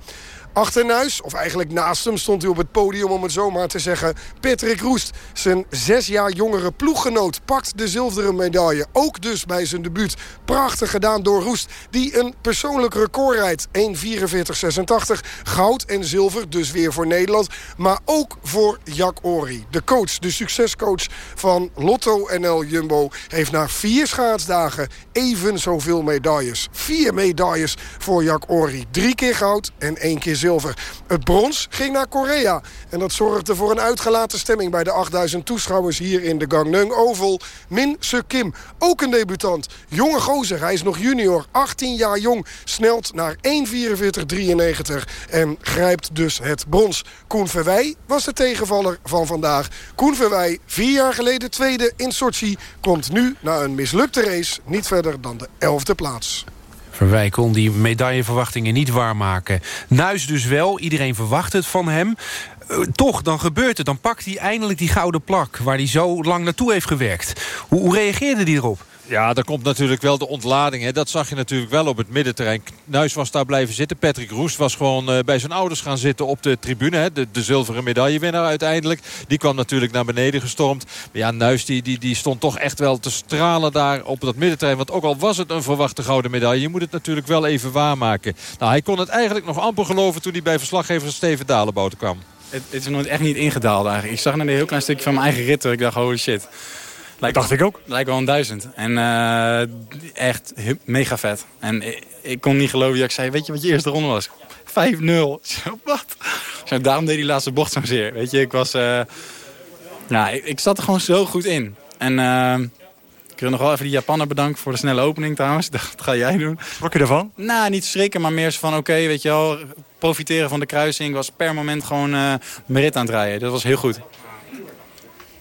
Speaker 37: Achter Nuis, of eigenlijk naast hem, stond hij op het podium om het zomaar te zeggen. Patrick Roest, zijn zes jaar jongere ploeggenoot, pakt de zilveren medaille. Ook dus bij zijn debuut. Prachtig gedaan door Roest, die een persoonlijk record rijdt. 1.44.86, goud en zilver, dus weer voor Nederland. Maar ook voor Jack Ori, de coach, de succescoach van Lotto NL Jumbo... heeft na vier schaatsdagen even zoveel medailles. Vier medailles voor Jack Ori. Drie keer goud en één keer zilver Het brons ging naar Korea. En dat zorgde voor een uitgelaten stemming bij de 8000 toeschouwers hier in de Gangneung Oval. Min Se Kim, ook een debutant. Jonge gozer, hij is nog junior, 18 jaar jong. Snelt naar 1.44.93 en grijpt dus het brons. Koen Verwij was de tegenvaller van vandaag. Koen Verwij, vier jaar geleden tweede in Sochi... komt nu na een mislukte race niet verder dan de elfde plaats.
Speaker 2: Verwij kon die medailleverwachtingen niet waarmaken. Nuis dus wel, iedereen verwacht het van hem. Uh, toch, dan gebeurt het. Dan pakt hij eindelijk die gouden plak... waar hij zo lang naartoe heeft gewerkt. Hoe, hoe reageerde hij erop?
Speaker 36: Ja, daar komt natuurlijk wel de ontlading. Hè. Dat zag je natuurlijk wel op het middenterrein. Nuis was daar blijven zitten. Patrick Roest was gewoon uh, bij zijn ouders gaan zitten op de tribune. Hè. De, zilveren medaillewinnaar uiteindelijk. Die kwam natuurlijk naar beneden gestormd. Maar ja, Nuis die, die, stond toch echt wel te stralen daar op dat middenterrein. Want ook al was het een verwachte gouden medaille... je moet het natuurlijk wel even waarmaken. Nou, hij kon het eigenlijk nog amper geloven... toen hij bij verslaggever Steven Dalenbouten kwam.
Speaker 38: Het, het is nooit echt niet ingedaald eigenlijk. Ik zag net een heel klein stukje van mijn eigen rit. Ik dacht, holy shit.
Speaker 39: Lijkt dacht ik ook.
Speaker 38: Lijkt wel een duizend. En uh, echt mega vet. En ik, ik, kon niet geloven ik zei, weet je wat je eerste ronde was? 5-0. Wat? Zo, daarom deed die laatste bocht zo zeer. Weet je, ik was... Uh, ja, ik, ik, zat er gewoon zo goed in. En uh, ik wil nog wel even die Japaner bedanken voor de snelle opening trouwens. Dat ga jij doen.
Speaker 39: Wat je ervan?
Speaker 38: Nou, niet schrikken, maar meer van oké, weet je wel... profiteren van de kruising. Ik was per moment gewoon mijn rit aan het rijden. Dat was heel goed.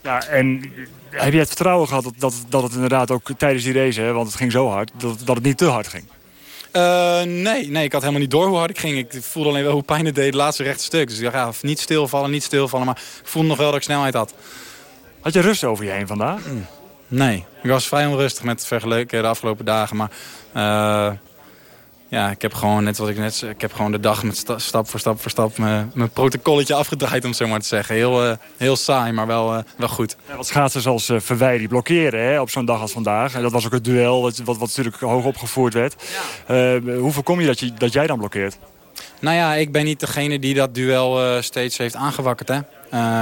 Speaker 39: Ja, en heb je het vertrouwen gehad dat, dat, dat het inderdaad ook tijdens die race, hè, want het ging zo hard, dat, dat het niet te hard ging?
Speaker 38: Uh, nee, nee, ik had helemaal niet door hoe hard ik ging. Ik voelde alleen wel hoe pijn het deed, het laatste rechte stuk. Dus ik dacht, ja, niet stilvallen, niet stilvallen. Maar ik voelde nog wel dat ik snelheid had.
Speaker 39: Had je rust over je heen vandaag?
Speaker 38: Mm. Nee, ik was vrij onrustig met vergeleken de afgelopen dagen. Maar uh, ja, ik heb gewoon, net wat ik net zei, ik heb gewoon de dag met stap voor stap voor stap mijn, mijn protocolletje afgedraaid, om zo maar te zeggen. Heel, uh, heel saai, maar wel, uh, wel goed.
Speaker 39: Ja, wat schaatsers als uh, Verwij die blokkeren hè, op zo'n dag als vandaag. En dat was ook het duel wat, wat, wat natuurlijk hoog opgevoerd werd. Ja. hoe voorkom je dat, je dat jij dan blokkeert?
Speaker 38: Nou ja, ik ben niet degene die dat duel steeds heeft aangewakkerd. Hè?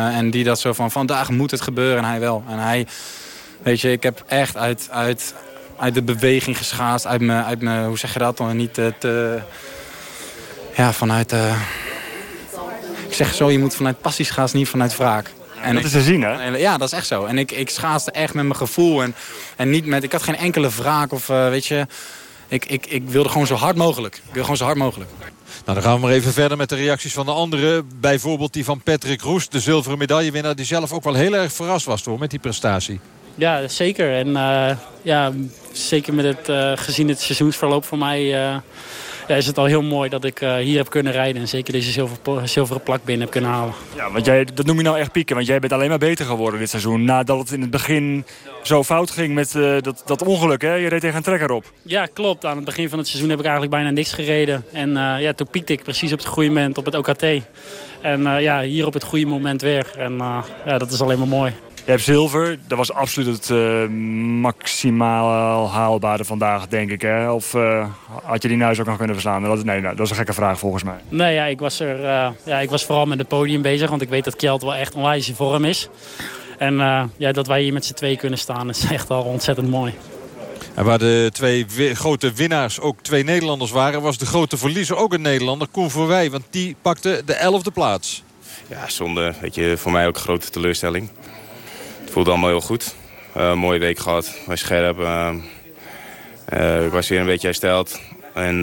Speaker 38: en die dat zo van, vandaag moet het gebeuren en hij wel. En hij, weet je, ik heb echt uit... uit uit de beweging geschaast. Uit mijn, uit mijn hoe zeg je dat dan? Niet te... Ja, vanuit... Uh, ik zeg zo, je moet vanuit passie schaatsen, niet vanuit wraak. En
Speaker 39: dat is te zien, hè?
Speaker 38: Ja, dat is echt zo. En ik, ik schaatste echt met mijn gevoel. En, en niet met... Ik had geen enkele wraak of, uh, weet je... Ik, ik, ik wilde gewoon zo hard mogelijk. Ik wil gewoon zo hard mogelijk.
Speaker 36: Nou, dan gaan we maar even verder met de reacties van de anderen. Bijvoorbeeld die van Patrick Roest, de zilveren medaillewinnaar... die zelf ook wel heel erg verrast was door met die prestatie.
Speaker 40: Ja, zeker. En uh, ja, zeker met het, uh, gezien het seizoensverloop voor mij... Uh, ja, is het al heel mooi dat ik hier heb kunnen rijden. En zeker deze zilver, zilveren plak binnen heb kunnen halen.
Speaker 39: Ja, want jij, dat noem je nou echt pieken. Want jij bent alleen maar beter geworden dit seizoen. Nadat het in het begin zo fout ging met dat, dat ongeluk. Hè? Je reed tegen een trekker op.
Speaker 40: Ja, klopt. Aan het begin van het seizoen heb ik eigenlijk bijna niks gereden. En ja, toen piekte ik precies op het goede moment op het OKT. En ja, hier op het goede moment weer. En ja, dat is alleen maar mooi.
Speaker 39: Je hebt zilver. Dat was absoluut het uh, maximaal haalbare vandaag, denk ik. Hè? Of uh, had je die nuis ook nog kunnen verslaan? Dat, nee, nou, dat is een gekke vraag volgens mij.
Speaker 40: Nee, ja, ik, was er, uh, ja, ik was vooral met het podium bezig. Want ik weet dat Kjeld wel echt onwijs in vorm is. En ja, dat wij hier met z'n twee kunnen staan is echt al ontzettend mooi.
Speaker 36: En waar de twee grote winnaars ook twee Nederlanders waren... was de grote verliezer ook een Nederlander, Koen Verwij. Want die pakte de elfde plaats.
Speaker 41: Ja, zonde. Weet je, voor mij ook een grote teleurstelling voelde allemaal heel goed. Uh, mooie week gehad, was scherp. Uh, uh, ik was weer een beetje hersteld. En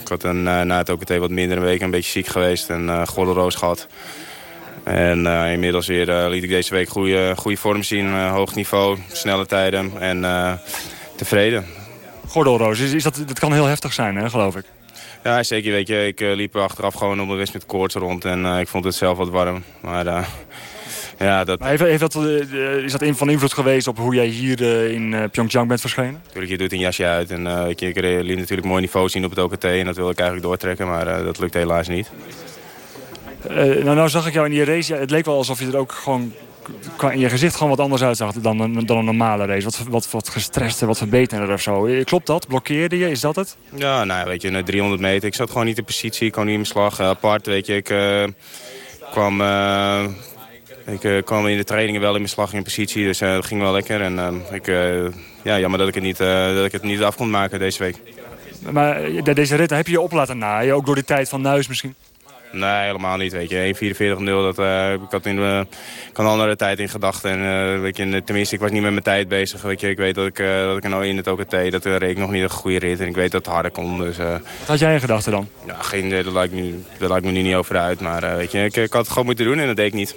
Speaker 41: ik had een, na het OKT wat minder een week een beetje ziek geweest en uh, gordelroos gehad. En inmiddels weer liet ik deze week goede, goede vorm zien, hoog niveau, snelle tijden en tevreden.
Speaker 39: Gordelroos, is, is dat, dat kan heel heftig zijn, hè, geloof ik?
Speaker 41: Ja, zeker. Weet je, ik liep achteraf gewoon onbewust met koorts rond en ik vond het zelf wat warm. Maar ja, dat...
Speaker 39: Maar heeft, heeft dat, uh, is dat van invloed geweest op hoe jij hier uh, in uh, Pyeongchang bent verschenen?
Speaker 41: Natuurlijk, je doet een jasje uit. En, ik, ik liet natuurlijk mooi niveau zien op het OKT. En dat wilde ik eigenlijk doortrekken, maar dat lukt helaas niet.
Speaker 39: nou, nou zag ik jou in die race. Ja, het leek wel alsof je er ook gewoon in je gezicht gewoon wat anders uitzag dan een, dan een normale race. Wat, wat, wat gestrester, wat verbeterder of zo. Klopt dat? Blokkeerde je? Is dat het?
Speaker 41: Ja, nou weet je, na 300 meter. Ik zat gewoon niet in positie. Ik kon niet in mijn slag. apart, weet je. Ik kwam ik uh, kwam in de trainingen wel in mijn slag in positie, dus uh, dat ging wel lekker. En uh, ik, ja, jammer dat ik, het niet, dat ik het niet af kon maken deze week.
Speaker 39: Maar deze rit heb je je op laten naaien, ook door de tijd van Nuis misschien?
Speaker 41: Nee, helemaal niet. Weet je. 1.44.0, dat, ik had in de kan andere tijd in gedachten. En, weet je, tenminste, ik was niet met mijn tijd bezig. Weet je. Ik weet dat ik, dat ik nou in het OKT, dat reed ik nog niet een goede rit. En ik weet dat het harder kon. Dus, Wat
Speaker 39: had jij in gedachten dan?
Speaker 41: Ja, geen dat lijkt, nu, dat lijkt me nu niet over uit. Maar weet je, ik, ik had het gewoon moeten doen en dat deed ik niet.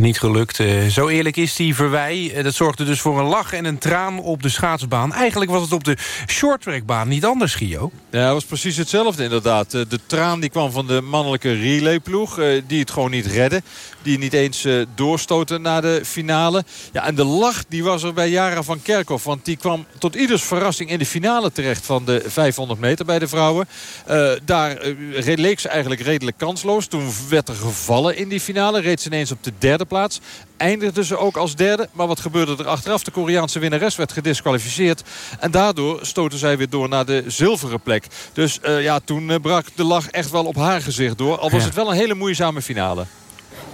Speaker 2: Niet gelukt. Eh, zo eerlijk is die Verwij. Eh, dat zorgde dus voor een lach en een traan op de schaatsbaan. Eigenlijk was het op de shorttrackbaan niet anders, Gio.
Speaker 36: Ja, het was precies hetzelfde inderdaad. Eh, de traan die kwam van de mannelijke relayploeg. Die het gewoon niet redden. Die niet eens doorstoten naar de finale. Ja, en de lach die was er bij Jara van Kerkhoff. Want die kwam tot ieders verrassing in de finale terecht van de 500 meter bij de vrouwen. Uh, daar leek ze eigenlijk redelijk kansloos. Toen werd er gevallen in die finale. Reed ze ineens op de derde plaats. Eindigde ze ook als derde. Maar wat gebeurde er achteraf? De Koreaanse winnares werd gedisqualificeerd. En daardoor stoten zij weer door naar de zilveren plek. Dus uh, ja, toen uh, brak de lach echt wel op haar gezicht door. Al was ja. het wel een hele moeizame finale.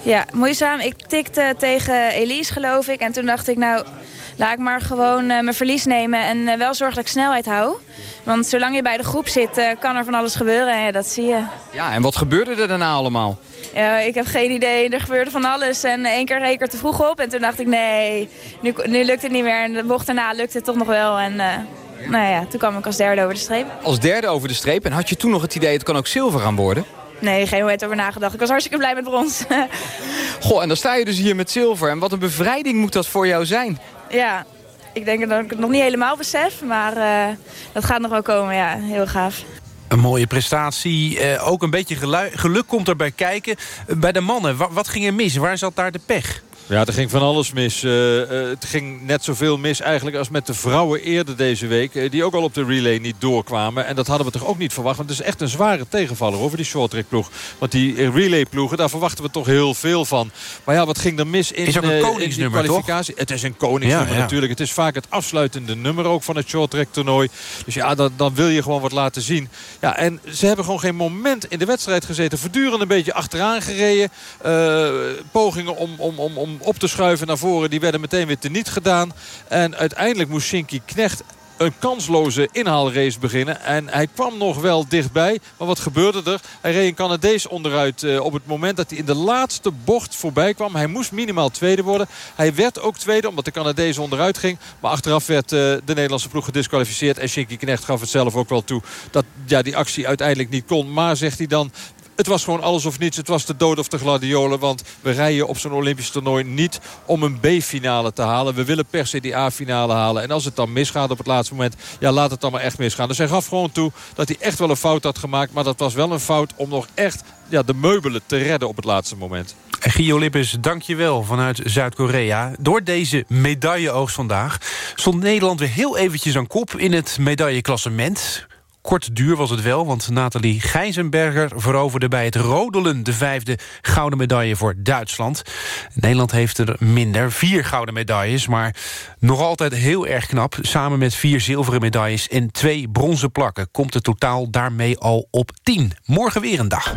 Speaker 42: Ja, moeizaam. Ik tikte tegen Elise, geloof ik. En toen dacht ik, nou, laat ik maar gewoon uh, mijn verlies nemen. En uh, wel zorgen dat ik snelheid hou. Want zolang je bij de groep zit, uh, kan er van alles gebeuren. En ja, dat zie je.
Speaker 43: Ja, en wat gebeurde er daarna allemaal?
Speaker 42: Ja, ik heb geen idee. Er gebeurde van alles. En één keer reed ik er te vroeg op. En toen dacht ik, nee, nu, nu lukt het niet meer. En de bocht daarna lukte het toch nog wel. En nou ja, toen kwam ik als derde over de streep.
Speaker 43: Als derde over de streep? En had je toen nog het idee, het kan ook zilver gaan worden?
Speaker 42: Nee, geen moment over nagedacht. Ik was hartstikke blij met brons.
Speaker 43: Goh, en dan sta je dus hier met zilver. En wat een bevrijding moet dat voor jou zijn?
Speaker 42: Ja, ik denk dat ik het nog niet helemaal besef. Maar uh, dat gaat nog wel komen, ja. Heel gaaf.
Speaker 2: Een mooie prestatie. Uh, ook een beetje geluk komt erbij kijken. bij de mannen, wat, wat ging er mis? Waar zat daar de pech?
Speaker 36: Ja, er ging van alles mis. Uh, uh, het ging net zoveel mis eigenlijk als met de vrouwen eerder deze week. Uh, die ook al op de relay niet doorkwamen. En dat hadden we toch ook niet verwacht. Want het is echt een zware tegenvaller over die shorttrack ploeg. Want die relay ploegen, daar verwachten we toch heel veel van. Maar ja, wat ging er mis in,
Speaker 2: is ook een koningsnummer,
Speaker 36: in kwalificatie?
Speaker 2: Toch?
Speaker 36: Het is een koningsnummer ja, ja. natuurlijk. Het is vaak het afsluitende nummer ook van het shorttrack toernooi. Dus ja, dan, dan wil je gewoon wat laten zien. Ja, en ze hebben gewoon geen moment in de wedstrijd gezeten. Voortdurend een beetje achteraan gereden. pogingen om, om, om, om op te schuiven naar voren. Die werden meteen weer teniet gedaan. En uiteindelijk moest Shinky Knecht een kansloze inhaalrace beginnen. En hij kwam nog wel dichtbij. Maar wat gebeurde er? Hij reed een Canadees onderuit uh, op het moment dat hij in de laatste bocht voorbij kwam. Hij moest minimaal tweede worden. Hij werd ook tweede omdat de Canadees onderuit ging. Maar achteraf werd uh, de Nederlandse ploeg gedisqualificeerd. En Shinky Knecht gaf het zelf ook wel toe dat ja, die actie uiteindelijk niet kon. Maar zegt hij dan, het was gewoon alles of niets. Het was de dood of de gladiolen. Want we rijden op zo'n Olympisch toernooi niet om een B-finale te halen. We willen per se die A-finale halen. En als het dan misgaat op het laatste moment, ja, laat het dan maar echt misgaan. Dus hij gaf gewoon toe dat hij echt wel een fout had gemaakt. Maar dat was wel een fout om nog echt ja, de meubelen te redden op het laatste moment.
Speaker 2: En Gio Lippes, dank je wel vanuit Zuid-Korea. Door deze medailleoogst vandaag stond Nederland weer heel eventjes aan kop in het medailleklassement. Kort duur was het wel, want Nathalie Gijzenberger veroverde bij het rodelen de vijfde gouden medaille voor Duitsland. Nederland heeft er minder, vier gouden medailles, maar nog altijd heel erg knap. Samen met vier zilveren medailles en twee bronzen plakken komt het totaal daarmee al op tien. Morgen weer een dag.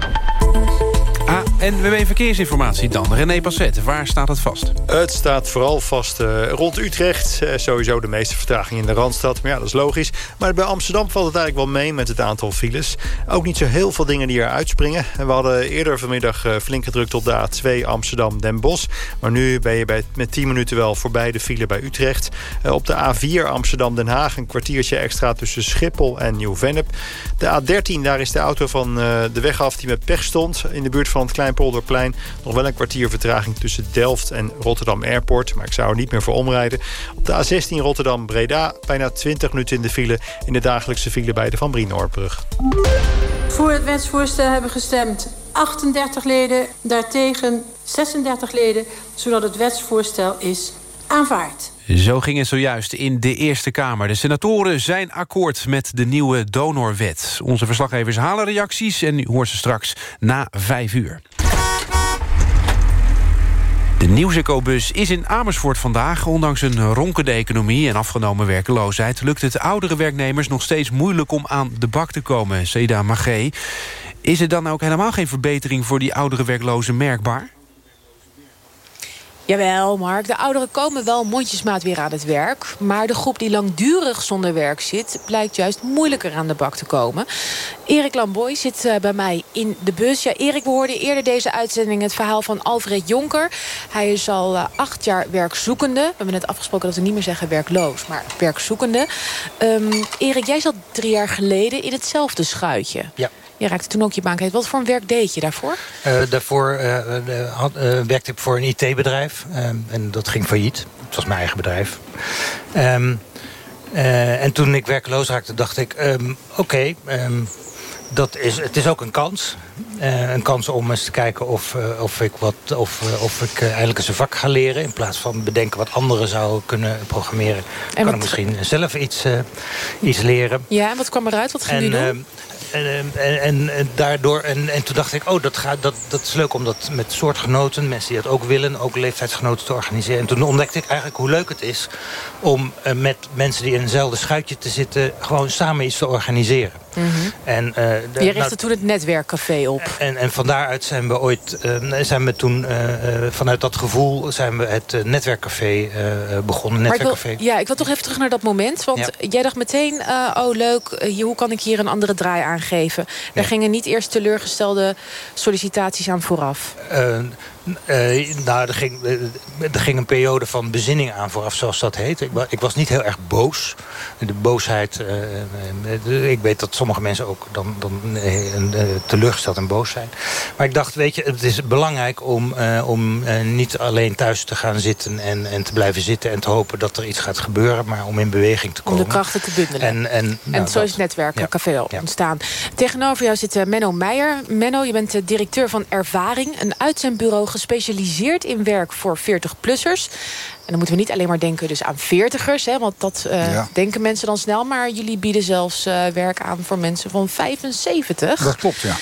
Speaker 2: ANWB Verkeersinformatie dan. René Passet, waar staat het vast?
Speaker 7: Het staat vooral vast uh, rond Utrecht. Uh, sowieso de meeste vertraging in de Randstad. Maar ja, dat is logisch. Maar bij Amsterdam valt het eigenlijk wel mee met het aantal files. Ook niet zo heel veel dingen die er uitspringen. We hadden eerder vanmiddag uh, flink gedrukt op de A2 Amsterdam-Den Bosch. Maar nu ben je bij, met 10 minuten wel voorbij de file bij Utrecht. op de A4 Amsterdam-Den Haag een kwartiertje extra tussen Schiphol en Nieuw-Vennep. De A13, daar is de auto van de weg af die met pech stond. In de buurt van het Kleinpolderplein. Nog wel een kwartier vertraging tussen Delft en Rotterdam Airport. Maar ik zou er niet meer voor omrijden. Op de A16 Rotterdam-Breda bijna 20 minuten in de file. In de dagelijkse file bij de Van Brienoordbrug.
Speaker 15: Voor het wetsvoorstel hebben gestemd 38 leden. Daartegen 36 leden. Zodat het wetsvoorstel is aanvaard.
Speaker 2: Zo ging het zojuist in de Eerste Kamer. De senatoren zijn akkoord met de nieuwe donorwet. Onze verslaggevers halen reacties en u hoort ze straks na vijf uur. De Nieuwseco-bus is in Amersfoort vandaag. Ondanks een ronkende economie en afgenomen werkeloosheid... lukt het oudere werknemers nog steeds moeilijk om aan de bak te komen. Seda Magé. Is er dan ook helemaal geen verbetering voor die oudere werklozen merkbaar?
Speaker 21: Jawel, Mark. De ouderen komen wel mondjesmaat weer aan het werk. Maar de groep die langdurig zonder werk zit... blijkt juist moeilijker aan de bak te komen. Erik Lamboy zit uh, bij mij in de bus. Ja, Erik, we hoorden eerder deze uitzending het verhaal van Alfred Jonker. Hij is al uh, acht jaar werkzoekende. We hebben net afgesproken dat we niet meer zeggen werkloos, maar werkzoekende. Um, Erik, jij zat drie jaar geleden in hetzelfde schuitje.
Speaker 44: Ja.
Speaker 21: Je raakte toen ook je baan kwijt. Wat voor een werk deed je daarvoor?
Speaker 44: Uh, daarvoor uh, had, uh, werkte ik voor een IT-bedrijf. en dat ging failliet. Het was mijn eigen bedrijf. Um, en toen ik werkloos raakte, dacht ik... Um, Oké, okay, um, dat is, het is ook een kans. Uh, een kans om eens te kijken of, uh, of ik, wat, of, uh, of ik eigenlijk eens een vak ga leren. In plaats van bedenken wat anderen zouden kunnen programmeren. En kan ik misschien zelf iets, iets leren.
Speaker 21: Ja, en wat kwam eruit? Wat ging en, u doen?
Speaker 44: En, en, en, en, daardoor, en, en toen dacht ik, oh, dat, gaat, dat, dat is leuk om dat met soortgenoten, mensen die dat ook willen, ook leeftijdsgenoten te organiseren. En toen ontdekte ik eigenlijk hoe leuk het is om uh, met mensen die in eenzelfde schuitje te zitten, gewoon samen iets te organiseren.
Speaker 21: Mm -hmm.
Speaker 44: en, uh,
Speaker 21: de, Je richtte nou, toen het netwerkcafé op.
Speaker 44: En, en van daaruit zijn we ooit, uh, zijn we toen, vanuit dat gevoel, zijn we het netwerkcafé begonnen. Netwerkcafé.
Speaker 21: Ik wil, ja, ik wil toch even terug naar dat moment. Want ja. jij dacht meteen, oh leuk, hoe kan ik hier een andere draai aan geven. Er gingen niet eerst teleurgestelde sollicitaties aan vooraf.
Speaker 44: Uh, uh, nou, er ging, uh, er ging een periode van bezinning aan vooraf, zoals dat heet. Ik, ik was niet heel erg boos. De boosheid... Uh, ik weet dat sommige mensen ook dan, dan teleurgesteld en boos zijn. Maar ik dacht, weet je, het is belangrijk om, om niet alleen thuis te gaan zitten... En, en te blijven zitten en te hopen dat er iets gaat gebeuren... maar om in beweging te komen.
Speaker 21: Om de krachten te bundelen.
Speaker 44: En, en,
Speaker 21: nou, en zo is het netwerk, ja. café ja. ontstaan. Tegenover jou zit Menno Meijer. Menno, je bent directeur van Ervaring, een uitzendbureau gespecialiseerd in werk voor 40-plussers. En dan moeten we niet alleen maar denken dus aan 40ers, hè, want dat uh, ja. denken mensen dan snel. Maar jullie bieden zelfs uh, werk aan voor mensen van 75.
Speaker 45: Dat klopt, ja.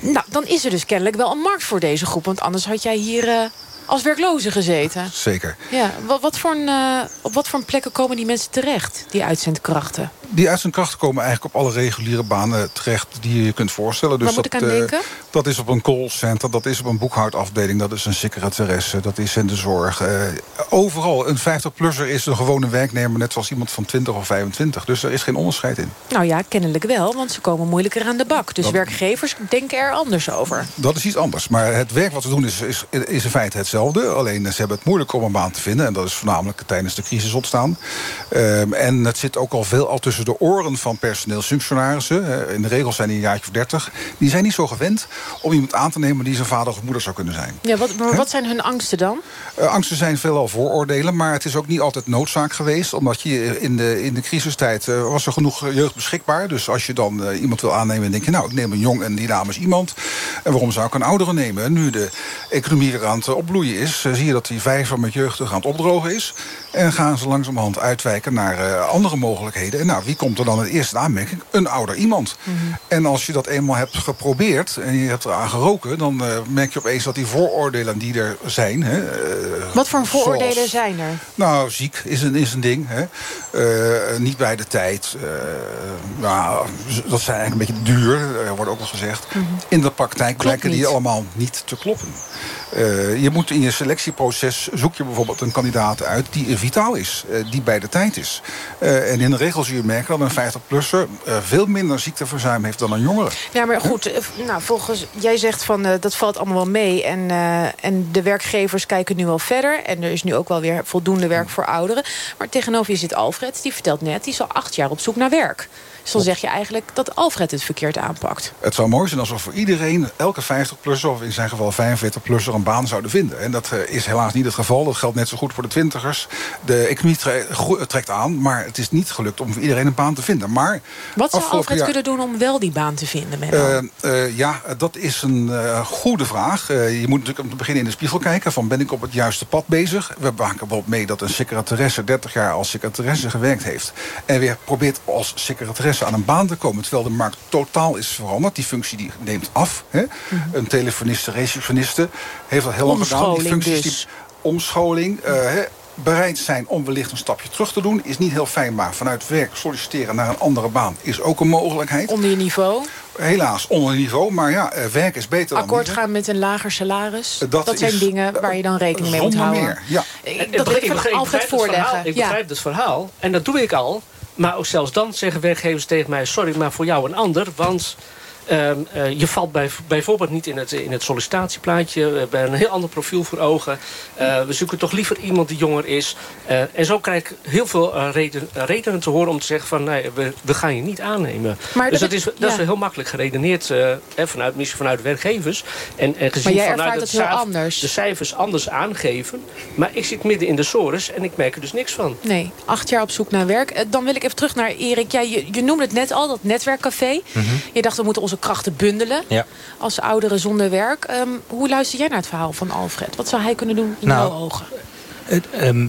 Speaker 21: Nou, dan is er dus kennelijk wel een markt voor deze groep. Want anders had jij hier uh, als werkloze gezeten.
Speaker 45: Zeker.
Speaker 21: Ja, wat, wat voor een, eh, op wat voor plekken komen die mensen terecht, die uitzendkrachten?
Speaker 45: Die uitzendkrachten komen eigenlijk op alle reguliere banen terecht... die je kunt voorstellen. Dus dat, eh, dat is op een callcenter, dat is op een boekhoudafdeling... dat is een secretaresse, dat is in de zorg. Eh, overal, een 50-plusser is een gewone werknemer... net zoals iemand van 20 of 25. Dus er is geen onderscheid in.
Speaker 21: Nou ja, kennelijk wel, want ze komen moeilijker aan de bak. Dus
Speaker 45: Dat-
Speaker 21: werkgevers denken er anders over.
Speaker 45: Dat is iets anders. Maar het werk wat we doen is, is, is in feite hetzelfde. Alleen ze hebben het moeilijk om een baan te vinden. En dat is voornamelijk tijdens de crisis ontstaan. Ehm, en het zit ook al veel al tussen de oren van personeelsfunctionarissen. Eh, in de regel zijn die een jaartje of dertig. Die zijn niet zo gewend om iemand aan te nemen... die zijn vader of moeder zou kunnen zijn.
Speaker 21: Ja, wat, maar wat zijn hun angsten dan?
Speaker 45: Eh, angsten zijn veelal vooroordelen, maar het is ook niet altijd noodzaak geweest. Omdat je in de, in de crisistijd eh, was er genoeg jeugd beschikbaar. Dus als je dan iemand wil aannemen, denk je... nou, ik neem een jong en dynamisch iemand. En waarom zou ik een oudere nemen? En nu de economie weer aan het opbloeien is... zie je dat die vijver met jeugdig aan het opdrogen is. En gaan ze langzamerhand uitwijken naar andere mogelijkheden. En nou, wie komt er dan het eerste in aanmerking? Een ouder iemand. En als je dat eenmaal hebt geprobeerd en je hebt eraan geroken... dan eh, merk je opeens dat die vooroordelen die er zijn... Hè, eh,
Speaker 21: Wat voor vooroordelen
Speaker 45: zoals-
Speaker 21: zijn er?
Speaker 45: nou, ziek is een, is een ding. Hè. Eh, niet bij de tijd. Nou, dat zijn eigenlijk een beetje duur, wordt ook wel gezegd. In de praktijk blijken die allemaal niet te kloppen. Je moet in je selectieproces zoek je bijvoorbeeld een kandidaat uit die vitaal is, die bij de tijd is. En in de regel zul je merken dat een 50-plusser eh, veel minder ziekteverzuim heeft dan een jongere.
Speaker 21: Ja, maar goed, eh, nou, volgens jij zegt van eh, dat valt allemaal wel mee. En, en de werkgevers kijken nu wel verder. En er is nu ook wel weer voldoende werk voor ouderen. Maar tegenover je zit Alfred, die vertelt net, die is al acht jaar op zoek naar werk. Dus dan zeg je eigenlijk dat Alfred het verkeerd aanpakt.
Speaker 45: Het zou mooi zijn als we voor iedereen, elke 50-plusser... of in zijn geval 45-plusser, een baan zouden vinden. En dat eh, is helaas niet het geval. Dat geldt net zo goed voor de twintigers. De economie gro- trekt aan, maar het is niet gelukt... om voor iedereen een baan te vinden. Maar
Speaker 21: Wat zou Alfred
Speaker 45: jaar-
Speaker 21: kunnen doen om wel die baan te vinden?
Speaker 45: Eh, eh, ja, dat is een eh, goede vraag. Eh, je moet natuurlijk om te beginnen in de spiegel kijken... van ben ik op het juiste pad bezig? We maken bijvoorbeeld mee dat een secretaresse 30 jaar als secretaresse gewerkt heeft... en weer probeert als secretaresse aan een baan te komen... terwijl de markt totaal is veranderd. Die functie die neemt af. Hè? Een telefoniste, receptioniste heeft dat heel lang gedaan. Die
Speaker 21: Mhm. Omscholing
Speaker 45: functies
Speaker 21: dus.
Speaker 45: die omscholing... eh, hè, bereid zijn om wellicht een stapje terug te doen... is niet heel fijn, maar vanuit werk solliciteren naar een andere baan... is ook een mogelijkheid.
Speaker 21: Onder je niveau?
Speaker 45: Helaas, onder niveau. Maar ja, eh, werk is beter dan
Speaker 21: Akkoord gaan met een lager salaris?
Speaker 45: Eh, dat
Speaker 21: zijn dingen waar je dan rekening mee moet houden.
Speaker 45: meer, ja.
Speaker 21: Ik- dat wil ik
Speaker 46: begrijp het verhaal.
Speaker 21: voorleggen.
Speaker 46: Ik
Speaker 21: Ja.
Speaker 46: begrijp het verhaal. En dat doe ik al. Maar ook zelfs dan zeggen werkgevers tegen mij... sorry, maar voor jou een ander. Want ehm, eh, je valt bij, bijvoorbeeld niet in het, in het sollicitatieplaatje. We hebben een heel ander profiel voor ogen. Eh, we zoeken toch liever iemand die jonger is. Eh, en zo krijg ik heel veel reden, redenen te horen om te zeggen... van nee, we, we gaan je niet aannemen.
Speaker 21: Maar
Speaker 46: dus
Speaker 21: dat
Speaker 46: dat is, dat is heel makkelijk geredeneerd. eh, hè, vanuit, misschien vanuit werkgevers. En, en gezien
Speaker 21: Maar jij
Speaker 46: vanuit
Speaker 21: ervaart
Speaker 46: het
Speaker 21: anders.
Speaker 46: de cijfers anders aangeven. Maar ik zit midden in de sores en ik merk er dus niks van.
Speaker 21: Nee, acht jaar op zoek naar werk. Dan wil ik even terug naar Erik. Ja, je, je noemde het net al, dat netwerkcafé. Je dacht, we moeten onze krachten bundelen
Speaker 44: Ja.
Speaker 21: als ouderen zonder werk. Ehm, hoe luister jij naar het verhaal van Alfred? Wat zou hij kunnen doen in
Speaker 44: Nou,
Speaker 21: jouw ogen?
Speaker 44: Het, ehm,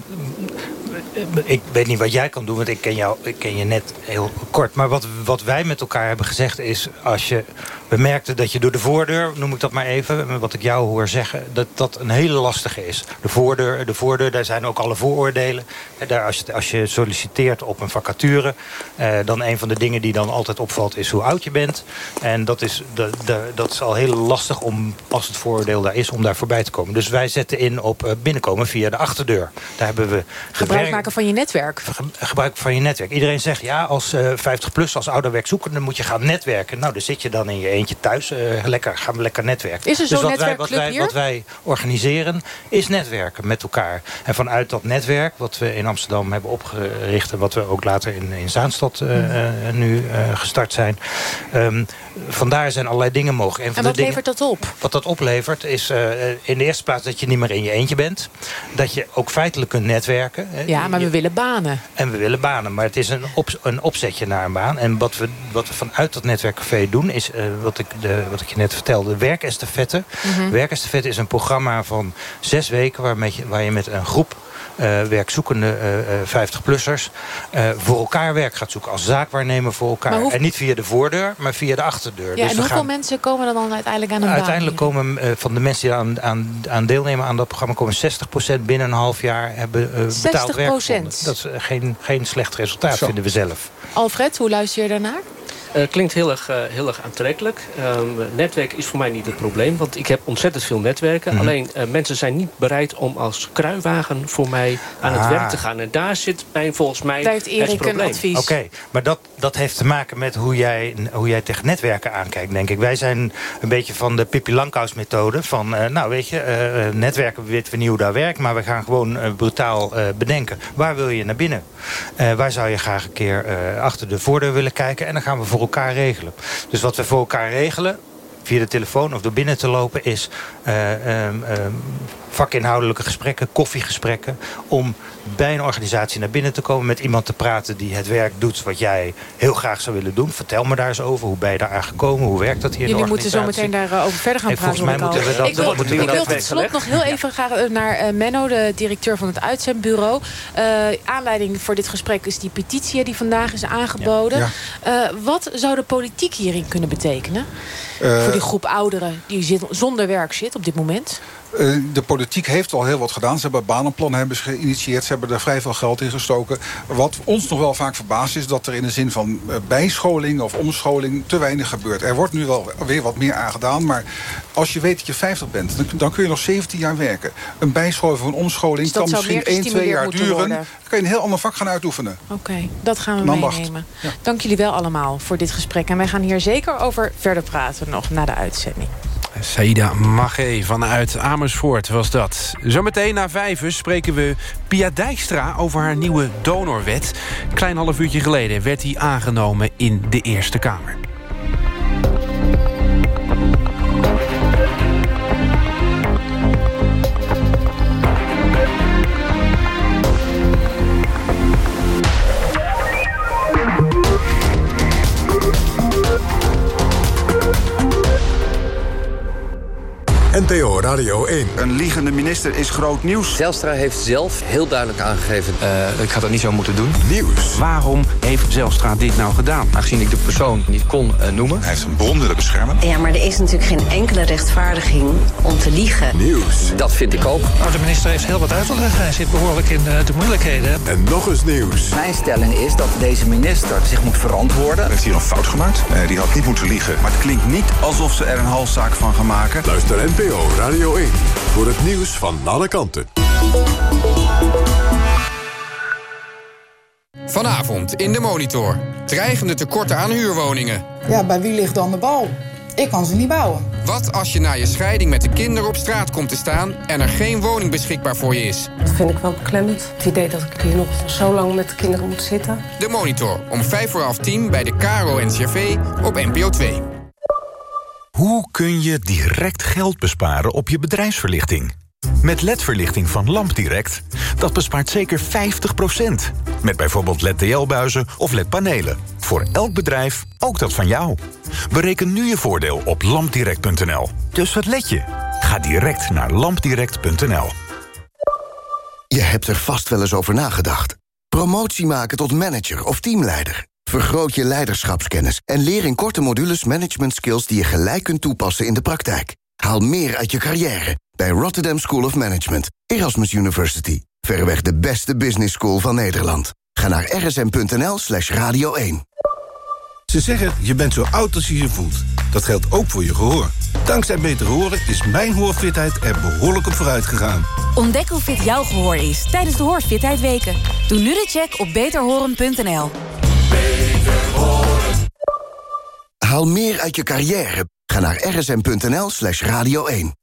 Speaker 44: ik weet niet wat jij kan doen, want ik ken, jou, ik ken je net heel kort. Maar wat, wat wij met elkaar hebben gezegd is... als je bemerkte dat je door de voordeur, noem ik dat maar even... wat ik jou hoor zeggen, dat dat een hele lastige is. De voordeur, de voordeur daar zijn ook alle vooroordelen. En Daar, als, je, als je solliciteert op een vacature... eh, dan een van de dingen die dan altijd opvalt is hoe oud je bent. En dat is, dat, dat, dat is al heel lastig om, als het vooroordeel daar is... om daar voorbij te komen. Dus wij zetten in op eh, binnenkomen via de achterdeur. Daar hebben we
Speaker 21: Gebruik maken van je netwerk.
Speaker 44: Ge- gebruik van je netwerk. Iedereen zegt ja, als eh 50 plus, als ouder werkzoekende moet je gaan netwerken. Nou, dan zit je dan in je eentje thuis. eh, lekker, gaan we lekker netwerken.
Speaker 21: Is er
Speaker 44: dus
Speaker 21: zo'n
Speaker 44: wat wij, wat, wij,
Speaker 21: hier?
Speaker 44: wat wij organiseren, is netwerken met elkaar. En vanuit dat netwerk, wat we in Amsterdam hebben opgericht... en wat we ook later in, in Zaanstad eh,
Speaker 21: Mhm.
Speaker 44: eh, nu gestart zijn... ehm, vandaar zijn allerlei dingen mogelijk.
Speaker 21: En wat
Speaker 44: dingen-
Speaker 21: levert dat op?
Speaker 44: wat dat oplevert is in de eerste plaats dat je niet meer in je eentje bent. Dat je ook feitelijk kunt netwerken.
Speaker 21: Ja, maar we willen banen.
Speaker 44: En we willen banen, maar het is een, op, een opzetje naar een baan. En wat we, wat we vanuit dat netwerkcafé doen, is, wat, ik, de, wat ik je net vertelde. Werkestafette.
Speaker 21: Mhm.
Speaker 44: Werkestafette is een programma van zes weken... Waar, met je, waar je met een groep eh, werkzoekende eh, eh, 50-plussers... voor elkaar werk gaat zoeken. Als zaakwaarnemer voor elkaar.
Speaker 21: Hoe-
Speaker 44: En niet via de voordeur, maar via de achterdeur.
Speaker 21: Ja,
Speaker 44: Dus
Speaker 21: en hoeveel
Speaker 44: gaan-
Speaker 21: mensen komen er dan uiteindelijk aan een baan?
Speaker 44: Uiteindelijk komen eh, van de mensen die aan, aan, aan deelnemen aan dat programma... komen 60% binnen een half jaar hebben eh, betaald werk
Speaker 21: 60%?
Speaker 44: gevonden. Dat is eh, geen, geen slecht resultaat, vinden we zelf.
Speaker 21: Alfred, hoe luister je daarnaar?
Speaker 20: Eh, klinkt heel erg, eh, heel erg aantrekkelijk. Ehm, netwerk is voor mij niet het probleem, want ik heb ontzettend veel netwerken.
Speaker 44: Mhm.
Speaker 20: Alleen eh, mensen zijn niet bereid om als kruiwagen voor mij aan het
Speaker 44: Ah.
Speaker 20: werk te gaan. En daar zit bij volgens mij
Speaker 21: Daar heeft
Speaker 20: het
Speaker 21: Erik een
Speaker 20: probleem.
Speaker 21: advies.
Speaker 44: Oké, maar dat, dat heeft te maken met hoe jij, hoe jij tegen netwerken aankijkt, denk ik. Wij zijn een beetje van de Pippi Langkous methode. Van, eh, nou weet je, netwerken weten we niet hoe dat werkt... maar we gaan gewoon brutaal eh, bedenken. Waar wil je naar binnen? Eh, waar zou je graag een keer eh, achter de voordeur willen kijken? En dan gaan we voor elkaar regelen. Dus wat we voor elkaar regelen via de telefoon of door binnen te lopen... is eh, ehm, ehm, vakinhoudelijke gesprekken, koffiegesprekken... om bij een organisatie naar binnen te komen... met iemand te praten die het werk doet wat jij heel graag zou willen doen. Vertel me daar eens over. Hoe ben je daar aan gekomen? Hoe werkt dat hier in
Speaker 21: Jullie
Speaker 44: de
Speaker 21: moeten zo
Speaker 44: organisatie?
Speaker 21: meteen daarover verder gaan
Speaker 44: Hey,
Speaker 21: praten.
Speaker 44: volgens mij moeten we dat-
Speaker 21: ik wil,
Speaker 44: moeten we
Speaker 21: ik wil tot slot nog heel even graag eh, naar eh, Menno, de directeur van het uitzendbureau. Eh, aanleiding voor dit gesprek is die petitie die vandaag is aangeboden.
Speaker 45: Ja.
Speaker 21: Eh, wat zou de politiek hierin kunnen betekenen?
Speaker 45: Eh,
Speaker 21: voor die groep ouderen die zit, zonder werk zit op dit moment?
Speaker 45: Eh, de politiek heeft al heel wat gedaan. Ze hebben banenplannen hebben geïnitieerd. Ze hebben er vrij veel geld in gestoken. Wat ons nog wel vaak verbaast is dat er in de zin van eh, bijscholing of omscholing te weinig gebeurt. Er wordt nu wel weer wat meer aan gedaan. Maar als je weet dat je 50 bent, dan, dan kun je nog 17 jaar werken. Een bijscholing of een omscholing
Speaker 21: Dus
Speaker 45: kan misschien
Speaker 21: meer
Speaker 45: 1, 2 jaar duren. Dan kan je een heel ander vak gaan uitoefenen.
Speaker 21: Oké, dat gaan we
Speaker 45: Dan
Speaker 21: meenemen. Dank jullie wel allemaal voor dit gesprek. En wij gaan hier zeker over verder praten nog na de uitzending.
Speaker 2: Saida Magé vanuit Amersfoort was dat. Zometeen na uur spreken we Pia Dijkstra over haar nieuwe donorwet. Klein half uurtje geleden werd die aangenomen in de Eerste Kamer.
Speaker 47: NPO Radio 1.
Speaker 4: Een liegende minister is groot nieuws.
Speaker 13: Zelstra heeft zelf heel duidelijk aangegeven... eh, ik had dat niet zo moeten doen.
Speaker 47: Nieuws.
Speaker 2: Waarom heeft Zelstra dit nou gedaan?
Speaker 13: Aangezien ik de persoon niet kon eh, noemen.
Speaker 4: Hij heeft een bron willen beschermen.
Speaker 29: Ja, maar er is natuurlijk geen enkele rechtvaardiging om te liegen.
Speaker 47: Nieuws.
Speaker 13: Dat vind ik ook.
Speaker 48: Nou, de minister heeft heel wat uit te leggen. Hij zit behoorlijk in eh, de moeilijkheden.
Speaker 47: En nog eens nieuws.
Speaker 49: Mijn stelling is dat deze minister zich moet verantwoorden.
Speaker 4: Hij heeft hier een fout gemaakt. Eh, die had niet moeten liegen. Maar het klinkt niet alsof ze er een halszaak van gaan maken.
Speaker 47: Luister NPO Radio 1 voor het nieuws van alle kanten.
Speaker 50: Vanavond in de Monitor. Dreigende tekorten aan huurwoningen.
Speaker 51: Ja, bij wie ligt dan de bal? Ik kan ze niet bouwen.
Speaker 50: Wat als je na je scheiding met de kinderen op straat komt te staan... en er geen woning beschikbaar voor je is?
Speaker 27: Dat vind ik wel beklemmend. Het idee dat ik hier nog zo lang met de kinderen moet zitten.
Speaker 50: De Monitor, om vijf voor half tien bij de Caro NCRV op NPO 2.
Speaker 28: Hoe kun je direct geld besparen op je bedrijfsverlichting? Met LED-verlichting van LampDirect, dat bespaart zeker 50%. Met bijvoorbeeld LED-TL-buizen of LED-panelen. Voor elk bedrijf, ook dat van jou. Bereken nu je voordeel op lampdirect.nl. Dus wat let je? Ga direct naar lampdirect.nl.
Speaker 52: Je hebt er vast wel eens over nagedacht. Promotie maken tot manager of teamleider. Vergroot je leiderschapskennis en leer in korte modules management skills die je gelijk kunt toepassen in de praktijk. Haal meer uit je carrière bij Rotterdam School of Management, Erasmus University. Verreweg de beste business school van Nederland. Ga naar rsm.nl slash radio 1.
Speaker 53: Ze zeggen, je bent zo oud als je je voelt. Dat geldt ook voor je gehoor. Dankzij Beter Horen is mijn hoorfitheid er behoorlijk op vooruit gegaan.
Speaker 33: Ontdek hoe fit jouw gehoor is tijdens de Hoorfitheid Weken. Doe nu de check op beterhoren.nl.
Speaker 52: Haal meer uit je carrière. Ga naar rsm.nl slash radio 1.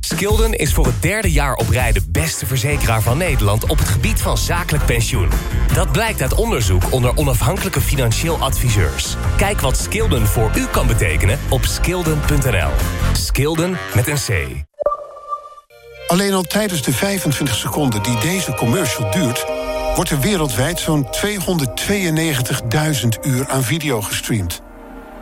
Speaker 54: Skilden is voor het derde jaar op rij de beste verzekeraar van Nederland op het gebied van zakelijk pensioen. Dat blijkt uit onderzoek onder onafhankelijke financieel adviseurs. Kijk wat Skilden voor u kan betekenen op skilden.nl. Skilden met een C.
Speaker 55: Alleen al tijdens de 25 seconden die deze commercial duurt... wordt er wereldwijd zo'n 292.000 uur aan video gestreamd.